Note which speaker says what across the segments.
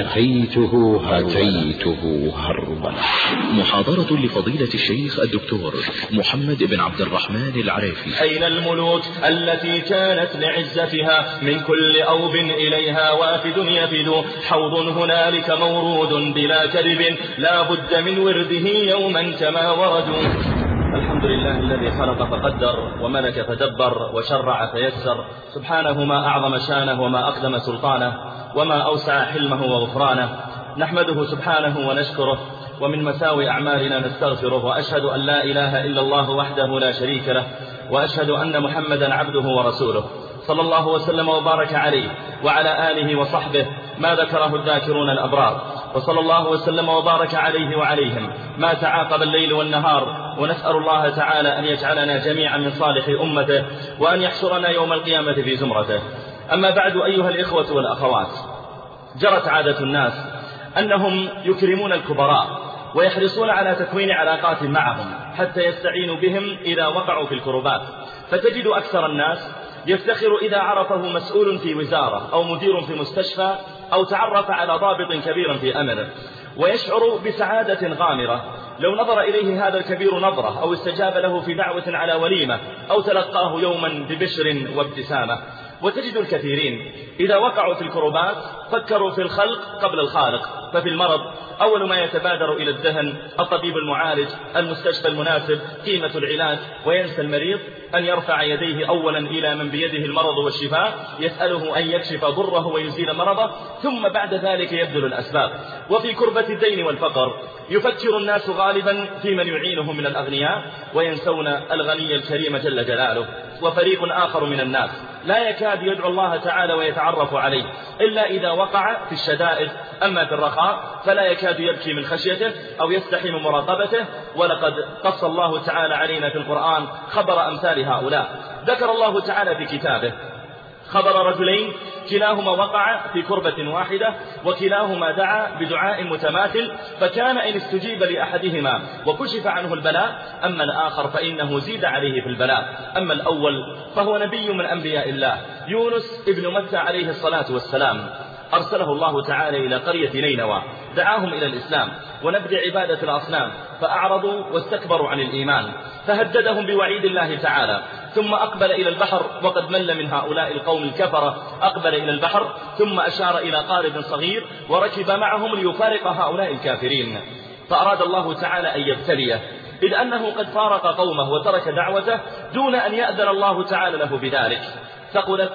Speaker 1: أتيته هتيته هربا
Speaker 2: محاضرة لفضيلة الشيخ الدكتور محمد بن عبد الرحمن العريفي.
Speaker 3: أين الملوك التي كانت لعزتها؟ من كل أوب إليها وافد يفد. حوض هنالك مورود بلا كذب. لا بد من ورده يوما كما وردوا. الحمد لله الذي خلق فقدر وملك فدبر وشرع فيسر. سبحانه ما أعظم شانه وما أقدم سلطانه وما أوسع حلمه وغفرانه. نحمده سبحانه ونشكره ومن مساوي أعمالنا نستغفره وأشهد أن لا إله إلا الله وحده لا شريك له وأشهد أن محمدا عبده ورسوله. صلى الله وسلم وبارك عليه وعلى آله وصحبه ما ذكره الذاكرون الأبرار. وصلى الله وسلم وبارك عليه وعليهم. ما تعاقب الليل والنهار ونسأل الله تعالى أن يجعلنا جميعا من صالح أمته وأن يحشرنا يوم القيامة في زمرته. أما بعد أيها الإخوة والأخوات جرت عادة الناس أنهم يكرمون الكبراء ويحرصون على تكوين علاقات معهم حتى يستعينوا بهم إذا وقعوا في الكربات. فتجد أكثر الناس يفتخر إذا عرفه مسؤول في وزارة أو مدير في مستشفى أو تعرف على ضابط كبير في أمله ويشعر بسعادة غامرة. لو نظر إليه هذا الكبير نظرة أو استجاب له في دعوة على وليمة أو تلقاه يوما ببشر وابتسامة. وتجد الكثيرين إذا وقعوا في الكربات فكروا في الخلق قبل الخالق. ففي المرض أول ما يتبادر إلى الذهن الطبيب المعالج المستشفى المناسب قيمة العلاج وينسى المريض أن يرفع يديه أولا إلى من بيده المرض والشفاء يسأله أن يكشف ضره ويزيل مرضه ثم بعد ذلك يبذل الأسباب. وفي كربة الدين والفقر يفكر الناس غالبا في من يعينه من الأغنياء وينسون الغني الكريم جل جلاله. وفريق آخر من الناس. لا يكاد يدعو الله تعالى ويتعرف عليه. إلا إذا وقع في الشدائد أما في الرخاء فلا يكاد يبكي من خشيته أو يستحي من مراقبته. ولقد قص الله تعالى علينا في القرآن خبر أمثال هؤلاء. ذكر الله تعالى في كتابه. خبر رجلين كلاهما وقع في كربة واحدة وكلاهما دعا بدعاء متماثل فكان إن استجيب لأحدهما وكشف عنه البلاء أما الآخر فإنه زيد عليه في البلاء. أما الأول فهو نبي من أنبياء الله يونس ابن متى عليه الصلاة والسلام. أرسله الله تعالى إلى قرية نينوى. دعاهم إلى الإسلام ونبذ عبادة الأصنام فأعرضوا واستكبروا عن الإيمان. فهددهم بوعيد الله تعالى. ثم أقبل إلى البحر وقد مل من هؤلاء القوم الكفرة. أقبل إلى البحر ثم أشار إلى قارب صغير وركب معهم ليفارق هؤلاء الكافرين. فأراد الله تعالى أن يبتليه. إذ أنه قد فارق قومه وترك دعوته دون أن يأذن الله تعالى له بذلك. ثقلت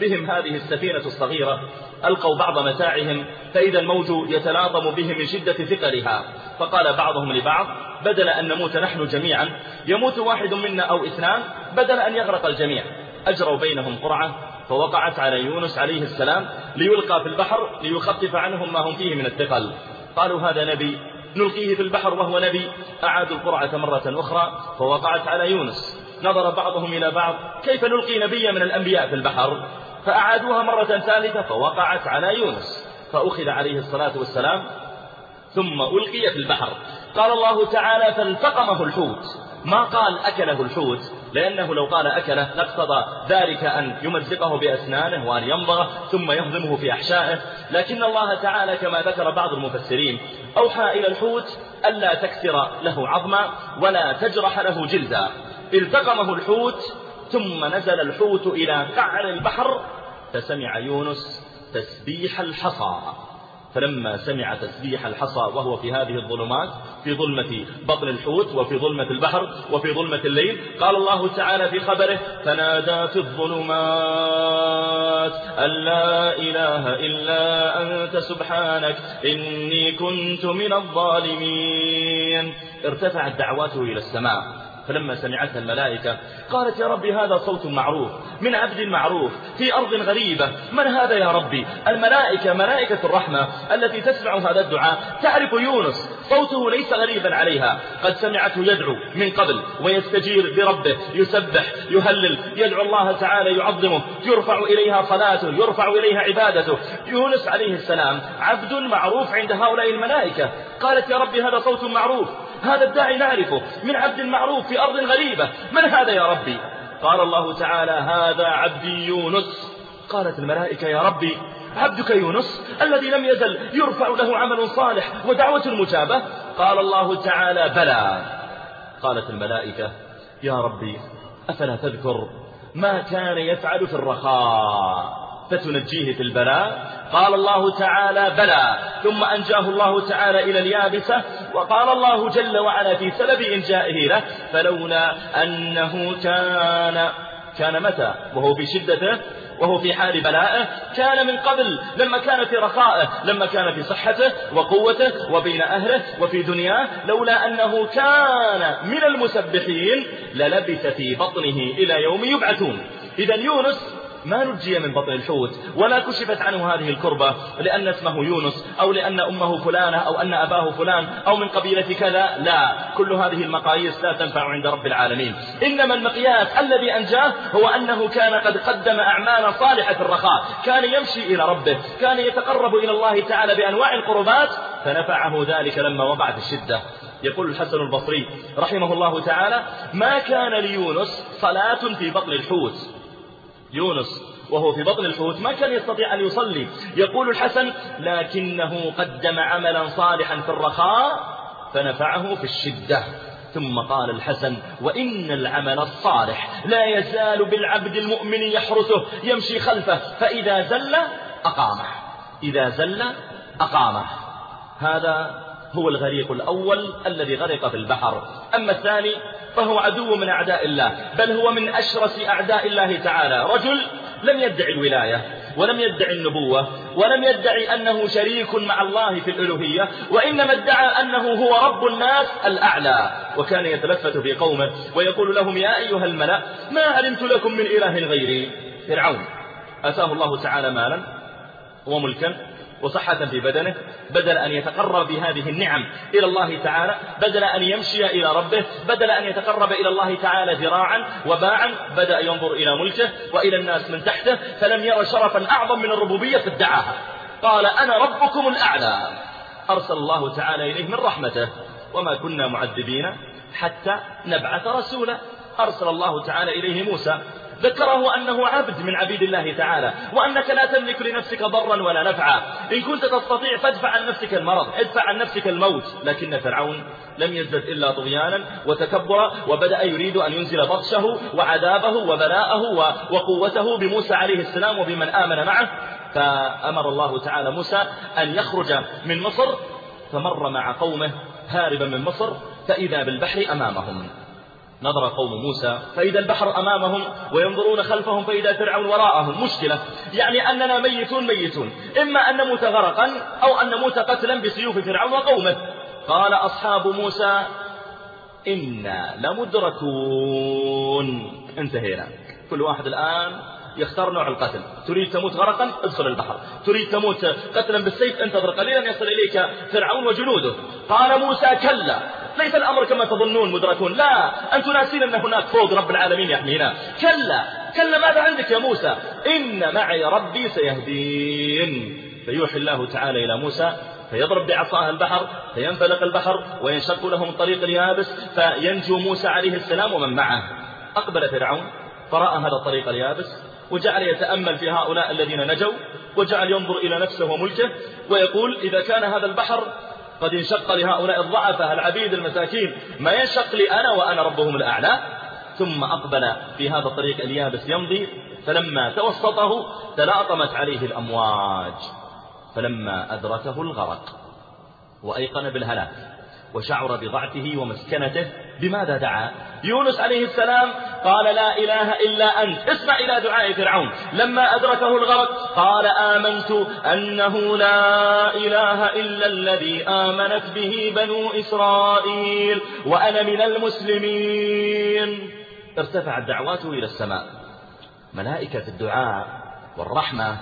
Speaker 3: بهم هذه السفينة الصغيرة ألقوا بعض متاعهم فإذا الموج يتلاطم بهم من شدة ثقلها. فقال بعضهم لبعض بدل أن نموت نحن جميعا يموت واحد منا أو اثنان بدل أن يغرق الجميع. أجروا بينهم قرعة فوقعت على يونس عليه السلام ليلقى في البحر ليخفف عنهم ما هم فيه من الثقل. قالوا هذا نبي نلقيه في البحر وهو نبي. أعادوا القرعة مرة أخرى فوقعت على يونس. نظر بعضهم إلى بعض كيف نلقي نبيا من الأنبياء في البحر؟ فأعادوها مرة ثالثة فوقعت على يونس فأخذ عليه الصلاة والسلام ثم ألقي في البحر. قال الله تعالى فالتقمه الحوت. ما قال أكله الحوت؟ لأنه لو قال أكله لاقتضى ذلك أن يمزقه بأسنانه وأن يمضغه ثم يهضمه في أحشائه. لكن الله تعالى كما ذكر بعض المفسرين أوحى إلى الحوت ألا تكسر له عظما ولا تجرح له جلدا. التقمه الحوت ثم نزل الحوت إلى قعر البحر فسمع يونس تسبيح الحصى. فلما سمع تسبيح الحصى وهو في هذه الظلمات في ظلمة بطن الحوت وفي ظلمة البحر وفي ظلمة الليل قال الله تعالى في خبره فنادى في الظلمات أن لا إله إلا أنت سبحانك إني كنت من الظالمين. ارتفعت دعواته إلى السماء. فلما سمعتها الملائكة قالت يا ربي هذا صوت معروف من عبد معروف في أرض غريبة من هذا يا ربي؟ الملائكة ملائكة الرحمة التي تسمع هذا الدعاء تعرف يونس صوته ليس غريبا عليها قد سمعته يدعو من قبل ويستجير بربه يسبح يهلل يدعو الله تعالى يعظمه يرفع إليها صلاته يرفع إليها عبادته. يونس عليه السلام عبد معروف عند هؤلاء الملائكة قالت يا ربي هذا صوت معروف. هذا الداعي نعرفه من عبد معروف في أرض غريبة. من هذا يا ربي؟ قال الله تعالى هذا عبدي يونس. قالت الملائكة يا ربي عبدك يونس الذي لم يزل يرفع له عمل صالح ودعوة مجابة قال الله تعالى بلى. قالت الملائكة يا ربي أفلا تذكر ما كان يفعل في الرخاء؟ فتنجيه في البلاء. قال الله تعالى بلى ثم أنجاه الله تعالى إلى اليابسة وقال الله جل وعلا في سبب إنجائه له فلولا أنه كان كان متى؟ وهو في شدته وهو في حال بلائه كان من قبل لما كان في رخائه لما كان في صحته وقوته وبين أهله وفي دنياه لولا أنه كان من المسبحين للبث في بطنه إلى يوم يبعثون. إذا يونس ما نجي من بطن الحوت ولا كشفت عنه هذه الكربة لأن اسمه يونس أو لأن أمه فلانة أو أن أباه فلان أو من قبيلة كذا لا. كل هذه المقاييس لا تنفع عند رب العالمين. إنما المقياس الذي أنجاه هو أنه كان قد قدم أعمالا صالحة في الرخاء. كان يمشي إلى ربه. كان يتقرب إلى الله تعالى بأنواع القربات فنفعه ذلك لما وقعت الشدة. يقول الحسن البصري رحمه الله تعالى ما كان ليونس صلاة في بطن الحوت. يونس وهو في بطن الحوت ما كان يستطيع أن يصلي. يقول الحسن لكنه قدم عملا صالحا في الرخاء فنفعه في الشدة. ثم قال الحسن وإن العمل الصالح لا يزال بالعبد المؤمن يحرسه يمشي خلفه فإذا زل أقامه. إذا زل أقامه. هذا هو الغريق الأول الذي غرق في البحر. أما الثاني فهو عدو من أعداء الله بل هو من أشرس أعداء الله تعالى. رجل لم يدعي الولاية ولم يدعي النبوة ولم يدعي أنه شريك مع الله في الألوهية وإنما ادعى أنه هو رب الناس الأعلى. وكان يتلفت في قومه ويقول لهم يا أيها الملأ ما علمت لكم من إله غيري؟ فرعون. أتاه الله تعالى مالا وملكا وصحة في بدنه بدل أن يتقرب بهذه النعم إلى الله تعالى بدل أن يمشي إلى ربه بدل أن يتقرب إلى الله تعالى ذراعا وباعا بدأ ينظر إلى ملكه وإلى الناس من تحته فلم ير شرفا أعظم من الربوبية فادعاها. قال أنا ربكم الأعلى. أرسل الله تعالى إليه من رحمته. وما كنا معذبين حتى نبعث رسولا. أرسل الله تعالى إليه موسى. ذكره أنه عبد من عبيد الله تعالى وأنك لا تملك لنفسك ضرا ولا نفعا. إن كنت تستطيع فادفع عن نفسك المرض ادفع عن نفسك الموت. لكن فرعون لم يزدد إلا طغيانا وتكبرا وبدأ يريد أن ينزل بطشه وعذابه وبلاءه وقوته بموسى عليه السلام وبمن آمن معه. فأمر الله تعالى موسى أن يخرج من مصر فمر مع قومه هاربا من مصر فإذا بالبحر أمامهم. نظر قوم موسى فإذا البحر أمامهم وينظرون خلفهم فإذا فرعون وراءهم مشكلة. يعني أننا ميتون ميتون. إما أن نموت غرقا أو أن نموت قتلا بسيوف فرعون وقومه. قال أصحاب موسى إنا لمدركون. انتهينا. كل واحد الآن يختار نوع القتل. تريد تموت غرقا ادخل البحر. تريد تموت قتلا بالسيف انتظر قليلا يصل إليك فرعون وجنوده. قال موسى كلا. ليس الأمر كما تظنون مدركون. لا أنتم ناسين أن هناك فوق رب العالمين يحمينا. كلا. كلا ماذا عندك يا موسى؟ إن معي ربي سيهدين. فيوحي الله تعالى إلى موسى فيضرب بعصاه البحر فينفلق البحر وينشق لهم الطريق اليابس فينجو موسى عليه السلام ومن معه. أقبل فرعون فرأى هذا الطريق اليابس وجعل يتأمل في هؤلاء الذين نجوا وجعل ينظر إلى نفسه وملكه ويقول إذا كان هذا البحر قد انشق لهؤلاء الضعفاء العبيد المساكين؟ ما ينشق لي أنا وأنا ربهم الأعلى. ثم أقبل في هذا الطريق اليابس يمضي فلما توسطه تلاطمت عليه الأمواج فلما أدركه الغرق وأيقن بالهلاك وشعر بضعفه ومسكنته. بماذا دعا؟ يونس عليه السلام قال لا إله إلا أنت. اسمع إلى دعاء فرعون. لما أدركه الغرق قال آمنت أنه لا إله إلا الذي آمنت به بنو إسرائيل وأنا من المسلمين. ارتفعت دعواته إلى السماء. ملائكة الدعاء والرحمة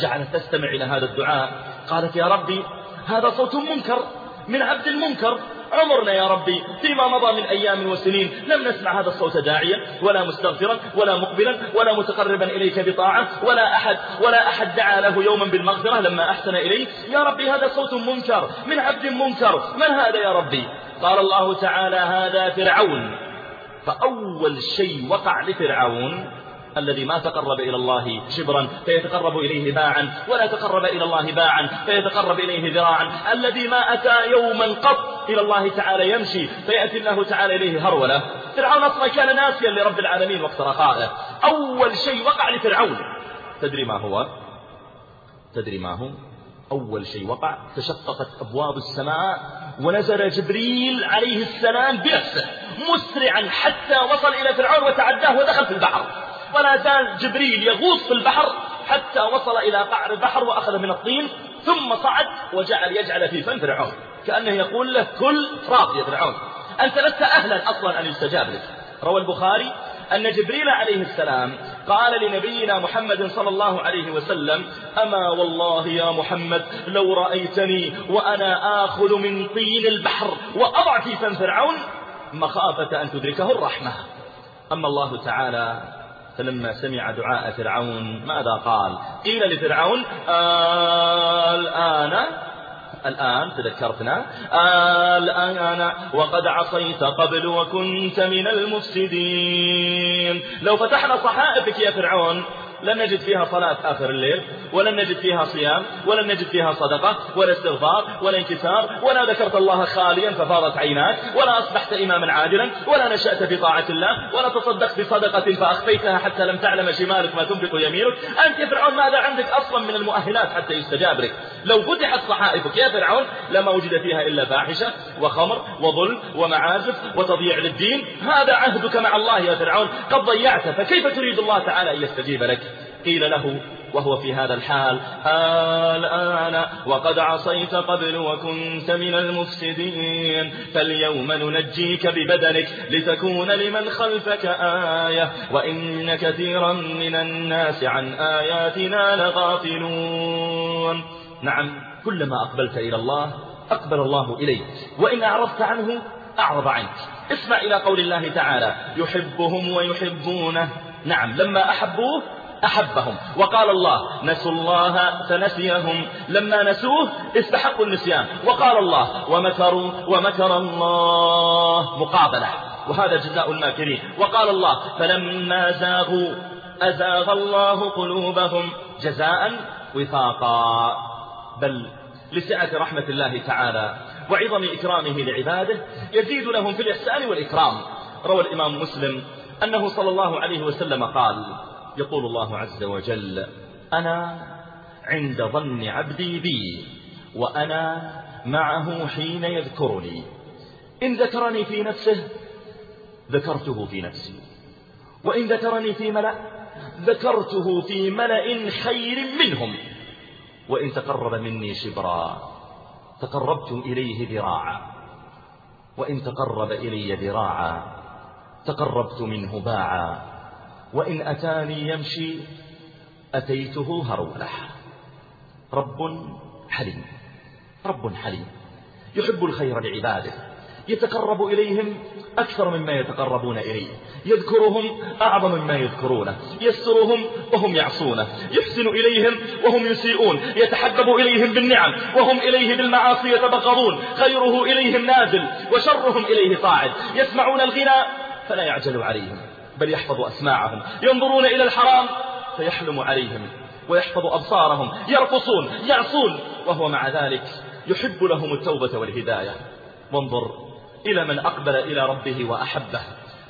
Speaker 3: جعلت تستمع إلى هذا الدعاء. قالت يا ربي هذا صوت منكر من عبد المنكر. عمرنا يا ربي فيما مضى من أيام وسنين. لم نسمع هذا الصوت داعيا ولا مستغفرا ولا مقبلا ولا متقربا إليك بطاعة ولا أحد ولا أحد دعا له يوما بالمغفرة لما أحسن إليه. يا ربي هذا صوت منكر من عبد منكر. من هذا يا ربي؟ قال الله تعالى هذا فرعون. فأول شيء وقع لفرعون الذي ما تقرب إلى الله شبرا فيتقرب إليه باعا ولا تقرب إلى الله باعا فيتقرب إليه ذراعا. الذي ما أتى يوما قط إلى الله تعالى يمشي فيأتي الله تعالى إليه هرولة. فرعون أصلا كان ناسيا لرب العالمين وقت رخائه. أول شيء وقع لفرعون. تدري ما هو؟ تدري ما هو؟ أول شيء وقع تشققت أبواب السماء ونزل جبريل عليه السلام بنفسه مسرعا حتى وصل إلى فرعون وتعداه ودخل في البحر. ولا زال جبريل يغوص في البحر حتى وصل إلى قعر البحر وأخذ من الطين ثم صعد وجعل يجعل في فم فرعون. كأنه يقول له كل فراط يا فرعون. أنت لست أهلا أصلا أن يستجاب لك. روى البخاري أن جبريل عليه السلام قال لنبينا محمد صلى الله عليه وسلم أما والله يا محمد لو رأيتني وأنا آخذ من طين البحر وأضع في فم فرعون مخافة أن تدركه الرحمة. أما الله تعالى فلما سمع دعاء فرعون ماذا قال؟ قيل لفرعون الآن الآن تذكرتنا الآن وقد عصيت قبل وكنت من المفسدين. لو فتحنا صحائفك يا فرعون لن نجد فيها صلاة آخر الليل ولن نجد فيها صيام ولن نجد فيها صدقة ولا استغفار ولا انكسار ولا ذكرت الله خاليا ففاضت عيناك ولا أصبحت إماما عادلا ولا نشأت في طاعة الله ولا تصدقت بصدقة فأخفيتها حتى لم تعلم شمالك ما تنفق يمينك. أنت فرعون ماذا عندك أصلا من المؤهلات حتى يستجاب لك؟ لو فتحت صحائفك يا فرعون لما وجد فيها إلا فاحشة وخمر وظلم ومعازف وتضييع للدين. هذا عهدك مع الله يا فرعون. قد ضيعته فكيف تريد الله تعالى أن يستجيب لك؟ قيل له وهو في هذا الحال الآن وقد عصيت قبل وكنت من المفسدين فاليوم ننجيك ببدنك لتكون لمن خلفك آية وإن كثيرا من الناس عن آياتنا لغافلون. نعم كلما أقبلت إلى الله أقبل الله إليك وإن أعرضت عنه أعرض عنك. اسمع إلى قول الله تعالى يحبهم ويحبونه. نعم لما أحبوه أحبهم. وقال الله نسوا الله فنسيهم. لما نسوه استحقوا النسيان. وقال الله ومكروا ومكر الله. مقابلة. وهذا جزاء الماكرين. وقال الله فلما زاغوا أزاغ الله قلوبهم. جزاء وفاقا. بل لسعة رحمة الله تعالى وعظم إكرامه لعباده يزيد لهم في الإحسان والإكرام. روى الإمام مسلم أنه صلى الله عليه وسلم قال يقول الله عز وجل أنا عند ظن عبدي بي وأنا معه حين يذكرني. إن ذكرني في نفسه ذكرته في نفسي. وإن ذكرني في ملأ ذكرته في ملأ خير منهم. وإن تقرب مني شبرا تقربت إليه ذراعا. وإن تقرب إلي ذراعا تقربت منه باعا. وإن أتاني يمشي أتيته هرولة. رب حليم. رب حليم. يحب الخير لعباده. يتقرب إليهم أكثر مما يتقربون إليه. يذكرهم أعظم مما يذكرونه. يسترهم وهم يعصونه. يحسن إليهم وهم يسيئون. يتحبب إليهم بالنعم وهم إليه بالمعاصي يتبغضون. خيره إليهم نازل وشرهم إليه صاعد. يسمعون الغنى فلا يعجل عليهم. بل يحفظ أسماعهم. ينظرون إلى الحرام فيحلم عليهم ويحفظ أبصارهم. يرقصون يعصون وهو مع ذلك يحب لهم التوبة والهداية. وانظر إلى من أقبل إلى ربه وأحبه.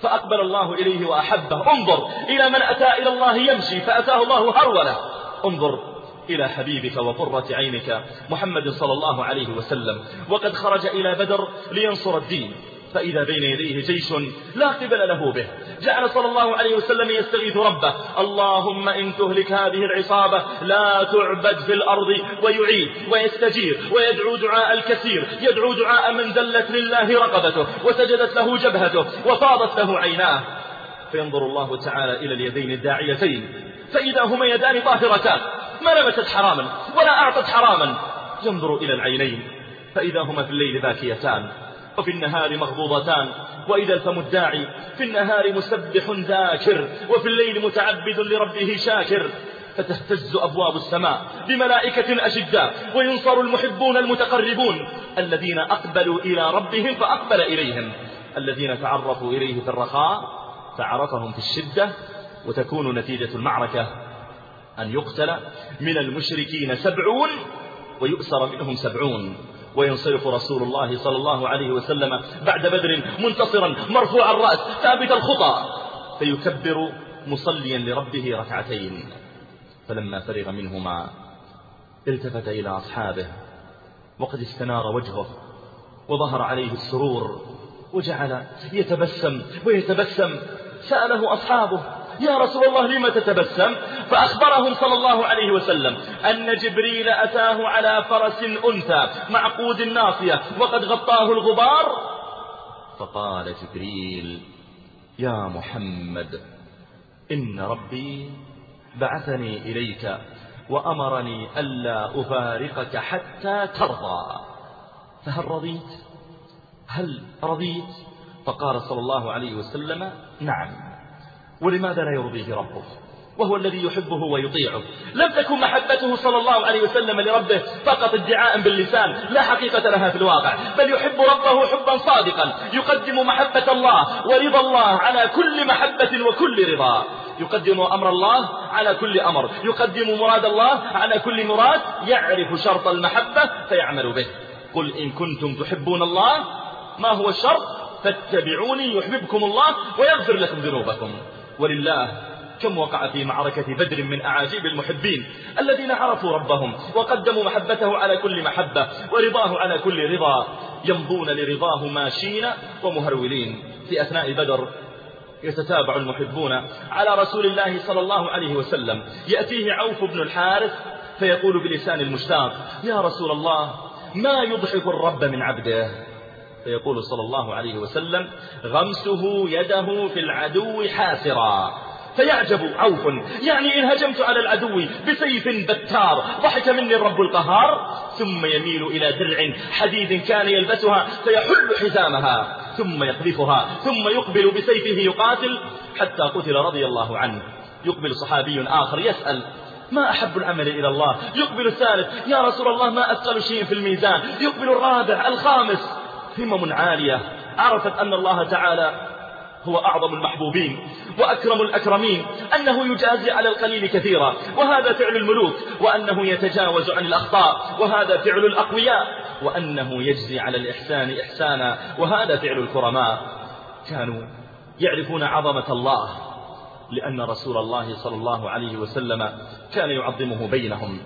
Speaker 3: فأقبل الله إليه وأحبه. انظر إلى من أتى إلى الله يمشي فأتاه الله هرولة. انظر إلى حبيبك وقرة عينك محمد صلى الله عليه وسلم. وقد خرج إلى بدر لينصر الدين. فإذا بين يديه جيش لا قبل له به. جعل صلى الله عليه وسلم يستغيث ربه. اللهم إن تهلك هذه العصابة لا تعبد في الأرض ويعيد ويستجير ويدعو دعاء الكثير. يدعو دعاء من دلت لله رقبته وسجدت له جبهته وفاضت له عيناه. فينظر الله تعالى إلى اليدين الداعيتين. فإذا هما يدان طاهرتان. ما لمست حراما ولا أعطت حراما. ينظر إلى العينين. فإذا هما في الليل باكيتان. وفي النهار مغضوضتان وإذا الفم الداعي في النهار مسبح ذاكر وفي الليل متعبد لربه شاكر. فتهتز أبواب السماء بملائكة أشداء وينصر المحبون المتقربون الذين أقبلوا إلى ربهم فأقبل إليهم. الذين تعرفوا إليه في الرخاء فعرفهم في الشدة وتكون نتيجة المعركة. أن يقتل من المشركين سبعون ويؤسر منهم سبعون. وينصرف رسول الله صلى الله عليه وسلم بعد بدر منتصرا مرفوع الرأس ثابت الخطى. فيكبر مصليا لربه ركعتين. فلما فرغ منهما التفت إلى أصحابه وقد استنار وجهه وظهر عليه السرور وجعل يتبسم ويتبسم. سأله أصحابه يا رسول الله لم تتبسم؟ فأخبرهم صلى الله عليه وسلم أن جبريل أتاه على فرس أنثى معقود الناصية وقد غطاه الغبار. فقال جبريل يا محمد إن ربي بعثني إليك وأمرني ألا أفارقك حتى ترضى. فهل رضيت؟ هل رضيت؟ فقال صلى الله عليه وسلم نعم. ولماذا لا يرضيه ربه؟ وهو الذي يحبه ويطيعه. لم تكن محبته صلى الله عليه وسلم لربه فقط ادعاء باللسان لا حقيقة لها في الواقع. بل يحب ربه حبا صادقا. يقدم محبة الله ورضا الله على كل محبة وكل رضا. يقدم أمر الله على كل أمر. يقدم مراد الله على كل مراد. يعرف شرط المحبة فيعمل به. قل إن كنتم تحبون الله ما هو الشرط؟ فاتبعوني يحببكم الله ويغفر لكم ذنوبكم. ولله كم وقع في معركة بدر من أعاجيب المحبين الذين عرفوا ربهم وقدموا محبته على كل محبة ورضاه على كل رضا يمضون لرضاه ماشين ومهرولين. في أثناء بدر يتتابع المحبون على رسول الله صلى الله عليه وسلم. يأتيه عوف بن الحارث فيقول بلسان المشتاق يا رسول الله ما يضحك الرب من عبده؟ فيقول صلى الله عليه وسلم غمسه يده في العدو حاسرا. فيعجب عوف. يعني إن هجمت على العدو بسيف بتار ضحك مني الرب القهار. ثم يميل إلى درع حديد كان يلبسها فيحل حزامها. ثم يقذفها ثم يقبل بسيفه يقاتل. حتى قتل رضي الله عنه. يقبل صحابي آخر يسأل ما أحب العمل إلى الله؟ يقبل الثالث يا رسول الله ما أثقل شيء في الميزان؟ يقبل الرابع الخامس. همم عالية. عرفت أن الله تعالى هو أعظم المحبوبين وأكرم الأكرمين أنه يجازي على القليل كثيرا وهذا فعل الملوك وأنه يتجاوز عن الأخطاء وهذا فعل الأقوياء وأنه يجزي على الإحسان إحسانا وهذا فعل الكرماء. كانوا يعرفون عظمة الله لأن رسول الله صلى الله عليه وسلم كان يعظمه بينهم.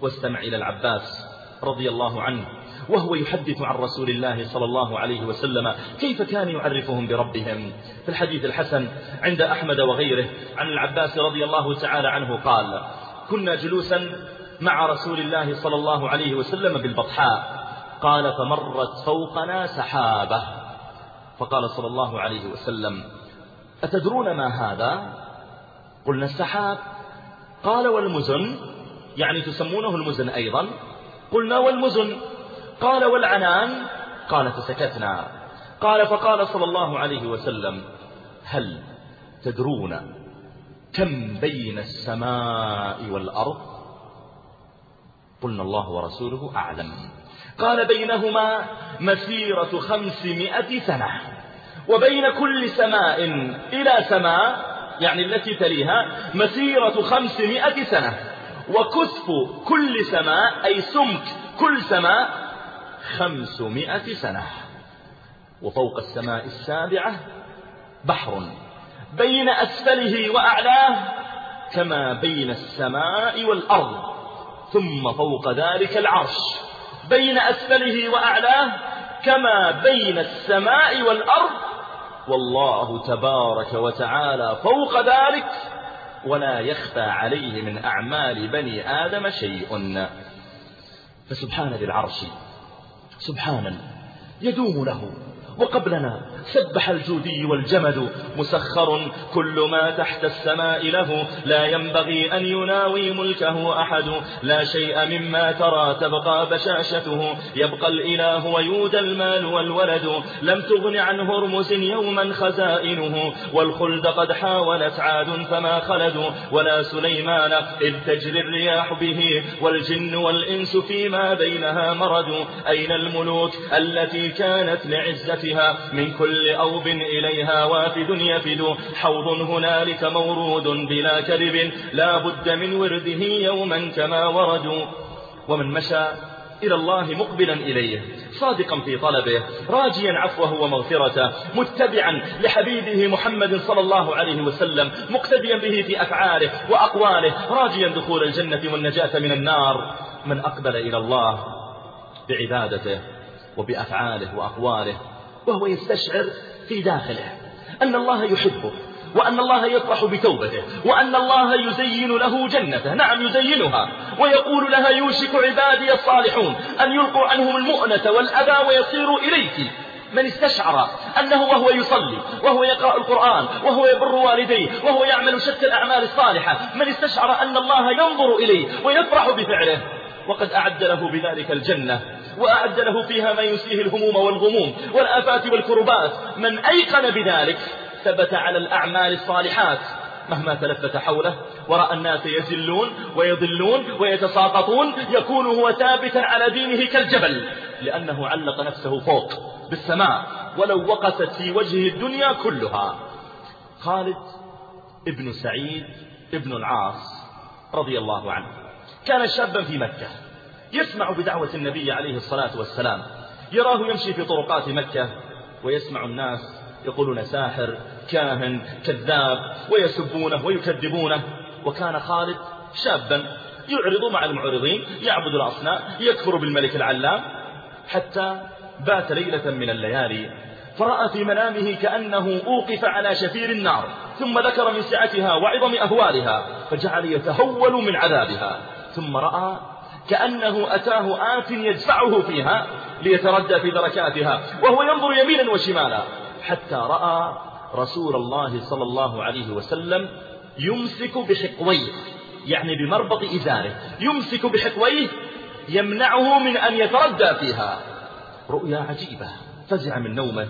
Speaker 3: واستمع إلى العباس رضي الله عنه. وهو يحدث عن رسول الله صلى الله عليه وسلم كيف كان يعرفهم بربهم؟ في الحديث الحسن عند أحمد وغيره عن العباس رضي الله تعالى عنه قال كنا جلوسا مع رسول الله صلى الله عليه وسلم بالبطحاء قال فمرت فوقنا سحابة. فقال صلى الله عليه وسلم أتدرون ما هذا؟ قلنا السحاب. قال والمزن؟ يعني تسمونه المزن أيضا. قلنا والمزن؟ قال والعنان؟ قال فسكتنا قال فقال صلى الله عليه وسلم هل تدرون كم بين السماء والأرض؟ قلنا الله ورسوله أعلم. قال بينهما مسيرة خمسمائة سنة وبين كل سماء إلى سماء يعني التي تليها مسيرة خمسمائة سنة وكثف كل سماء أي سمك كل سماء خمسمائة سنة. وفوق السماء السابعة بحر بين أسفله وأعلاه كما بين السماء والأرض ثم فوق ذلك العرش بين أسفله وأعلاه كما بين السماء والأرض. والله تبارك وتعالى فوق ذلك ولا يخفى عليه من أعمال بني آدم شيء. فسبحان ذي العرش. سبحانا يدوم له. وقبلنا سبح الجودي والجمد مسخر كل ما تحت السماء له. لا ينبغي أن يناوي ملكه أحد. لا شيء مما ترى تبقى بشاشته. يبقى الإله ويود المال والولد. لم تغن عن هرمز يوما خزائنه. والخلد قد حاولت عاد فما خلدوا ولا سليمان إذ تجري الرياح به. والجن والإنس فيما بينها مرد. أين الملوك التي كانت لعزة عزتها من كل أوب إليها وافد يفد. حوض هنالك مورود بلا كذب لا بد من ورده يوما كما وردوا. ومن مشى إلى الله مقبلا إليه صادقا في طلبه راجيا عفوه ومغفرته متبعا لحبيبه محمد صلى الله عليه وسلم مقتديا به في أفعاله وأقواله راجيا دخول الجنة والنجاة من النار. من أقبل إلى الله بعبادته وبأفعاله وأقواله وهو يستشعر في داخله. أن الله يحبه وأن الله يفرح بتوبته وأن الله يزين له جنته. نعم يزينها. ويقول لها يوشك عبادي الصالحون أن يلقوا عنهم المؤنة والأذى ويصيروا إليك. من استشعر أنه وهو يصلي وهو يقرأ القرآن وهو يبر والديه وهو يعمل شتى الأعمال الصالحة من استشعر أن الله ينظر إليه ويفرح بفعله. وقد أعد له بذلك الجنة. وأعد له فيها ما يسيه الهموم والغموم والآفات والكربات. من أيقن بذلك ثبت على الأعمال الصالحات. مهما تلفت حوله ورأى الناس يزلون ويضلون ويتساقطون يكون هو ثابتا على دينه كالجبل لأنه علق نفسه فوق بالسماء ولو وقست في وجهه الدنيا كلها. خالد ابن سعيد ابن العاص رضي الله عنه كان شابا في مكة. يسمع بدعوة النبي عليه الصلاة والسلام. يراه يمشي في طرقات مكة ويسمع الناس يقولون ساحر كاهن كذاب ويسبونه ويكذبونه. وكان خالد شابا يعرض مع المعرضين يعبد الأصنام يكفر بالملك العلام حتى بات ليلة من الليالي. فرأى في منامه كأنه أوقف على شفير النار ثم ذكر من سعتها وعظم أهوالها فجعل يتهول من عذابها. ثم رأى كأنه أتاه آت يدفعه فيها ليتردى في دركاتها وهو ينظر يمينا وشمالا حتى رأى رسول الله صلى الله عليه وسلم يمسك بحقويه يعني بمربط إزاره يمسك بحقويه يمنعه من أن يتردى فيها. رؤيا عجيبة فزع من نومه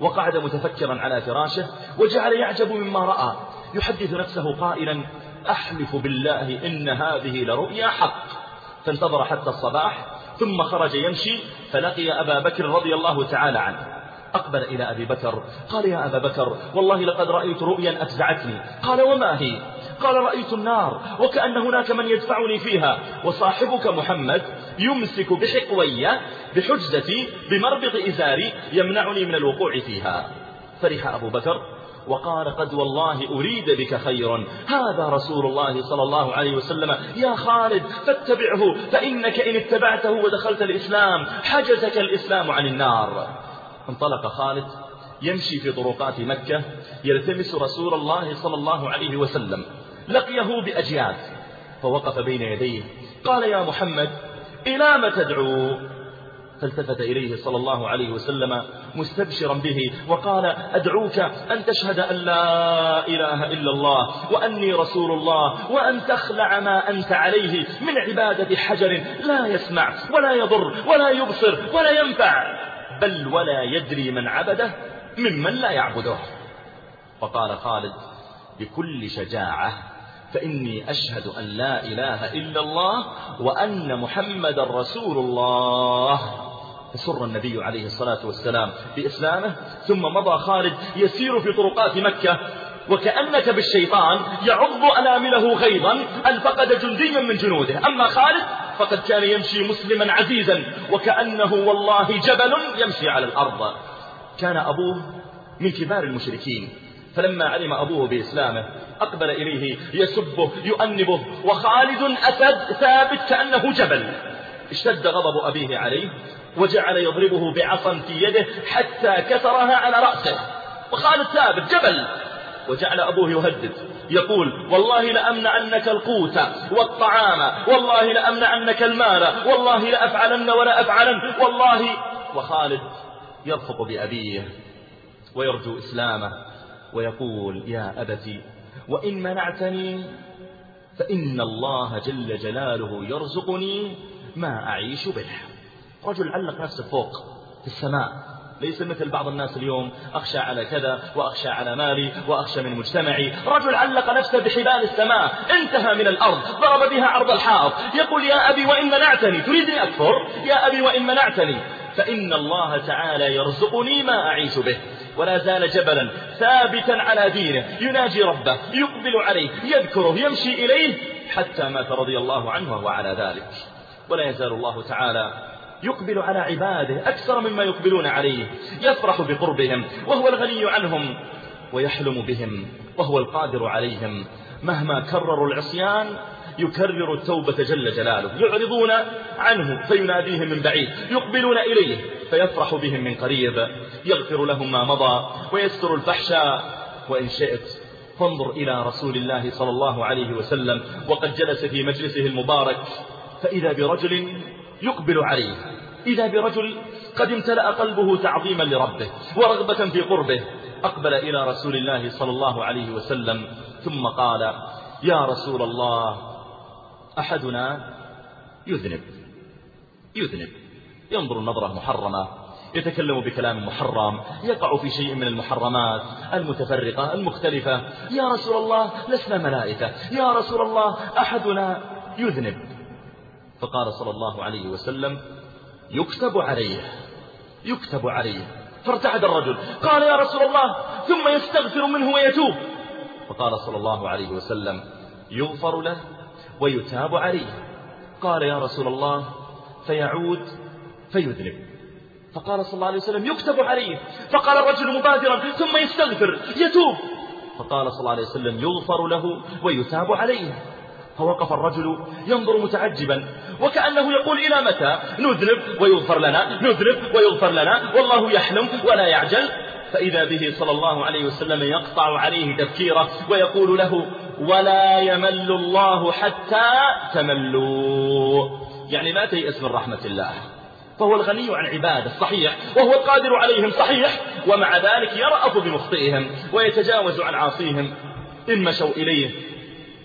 Speaker 3: وقعد متفكرا على فراشه وجعل يعجب مما رأى يحدث نفسه قائلا أحلف بالله إن هذه لرؤيا حق. فانتظر حتى الصباح ثم خرج يمشي فلقي أبا بكر رضي الله تعالى عنه. أقبل إلى أبي بكر قال يا أبا بكر والله لقد رأيت رؤيا أفزعتني قال وما هي؟ قال رأيت النار وكأن هناك من يدفعني فيها. وصاحبك محمد يمسك بحقوي بحجزتي بمربط إزاري يمنعني من الوقوع فيها. فرح أبو بكر. وقال قد والله أريد بك خير هذا رسول الله صلى الله عليه وسلم. يا خالد فاتبعه فإنك إن اتبعته ودخلت الإسلام حجزك الإسلام عن النار. انطلق خالد يمشي في طرقات مكة يلتمس رسول الله صلى الله عليه وسلم. لقيه بأجياد فوقف بين يديه. قال يا محمد إلى ما تدعو؟ فالتفت إليه صلى الله عليه وسلم مستبشرا به وقال أدعوك أن تشهد أن لا إله إلا الله وأني رسول الله وأن تخلع ما أنت عليه من عبادة حجر لا يسمع ولا يضر ولا يبصر ولا ينفع بل ولا يدري من عبده ممن لا يعبده. وقال خالد بكل شجاعة فإني أشهد أن لا إله إلا الله وأن محمد رسول الله. فسر النبي عليه الصلاة والسلام بإسلامه ثم مضى خالد يسير في طرقات مكة وكأنك بالشيطان يعض أنامله غيظا أن فقد جنديا من جنوده. أما خالد فقد كان يمشي مسلما عزيزا وكأنه والله جبل يمشي على الأرض. كان أبوه من كبار المشركين فلما علم أبوه بإسلامه أقبل إليه يسبه يؤنبه وخالد أسد ثابت كأنه جبل. اشتد غضب أبيه عليه وجعل يضربه بعصا في يده حتى كسرها على رأسه. وخالد ثابت جبل. وجعل أبوه يهدد. يقول والله لأمنعنك القوت والطعام والله لأمنعنك المال والله لأفعلن ولا أفعلن والله. وخالد يرفق بأبيه ويرجو إسلامه ويقول يا أبتي وإن منعتني فإن الله جل جلاله يرزقني ما أعيش به. رجل علق نفسه فوق في السماء. ليس مثل بعض الناس اليوم. أخشى على كذا وأخشى على مالي وأخشى من مجتمعي. رجل علق نفسه بحبال السماء. انتهى من الأرض ضرب بها عرض الحائط. يقول يا أبي وإن منعتني. تريدني أكفر؟ يا أبي وإن منعتني. فإن الله تعالى يرزقني ما أعيش به. ولا زال جبلا ثابتا على دينه. يناجي ربه يقبل عليه يذكره يمشي إليه حتى مات رضي الله عنه وهو على ذلك. ولا يزال الله تعالى يقبل على عباده أكثر مما يقبلون عليه يفرح بقربهم وهو الغني عنهم ويحلم بهم وهو القادر عليهم. مهما كرروا العصيان يكرر التوبة جل جلاله. يعرضون عنه فيناديهم من بعيد. يقبلون إليه فيفرح بهم من قريب. يغفر لهم ما مضى ويستر الفحشاء. وإن شئت فانظر إلى رسول الله صلى الله عليه وسلم وقد جلس في مجلسه المبارك فإذا برجل يقبل عليه. إذا برجل قد امتلأ قلبه تعظيما لربه ورغبة في قربه أقبل إلى رسول الله صلى الله عليه وسلم ثم قال يا رسول الله أحدنا يذنب يذنب. ينظر النظرة محرمة يتكلم بكلام محرم يقع في شيء من المحرمات المتفرقة المختلفة. يا رسول الله لسنا ملائكة. يا رسول الله أحدنا يذنب. فقال صلى الله عليه وسلم يكتب عليه يكتب عليه فارتعد الرجل قال يا رسول الله ثم يستغفر منه ويتوب. فقال صلى الله عليه وسلم يغفر له ويتاب عليه. قال يا رسول الله فيعود فيذنب. فقال صلى الله عليه وسلم يكتب عليه. فقال الرجل مبادرا ثم يستغفر يتوب. فقال صلى الله عليه وسلم يغفر له ويتاب عليه. فوقف الرجل ينظر متعجبا وكأنه يقول إلى متى؟ نذنب ويغفر لنا نذنب ويغفر لنا والله يحلم ولا يعجل. فإذا به صلى الله عليه وسلم يقطع عليه تفكيره ويقول له ولا يمل الله حتى تملوا. يعني لا تيأس من رحمة الله. فهو الغني عن عباده صحيح. وهو القادر عليهم صحيح. ومع ذلك يرأف بمخطئهم ويتجاوز عن عاصيهم. إن مشوا إليه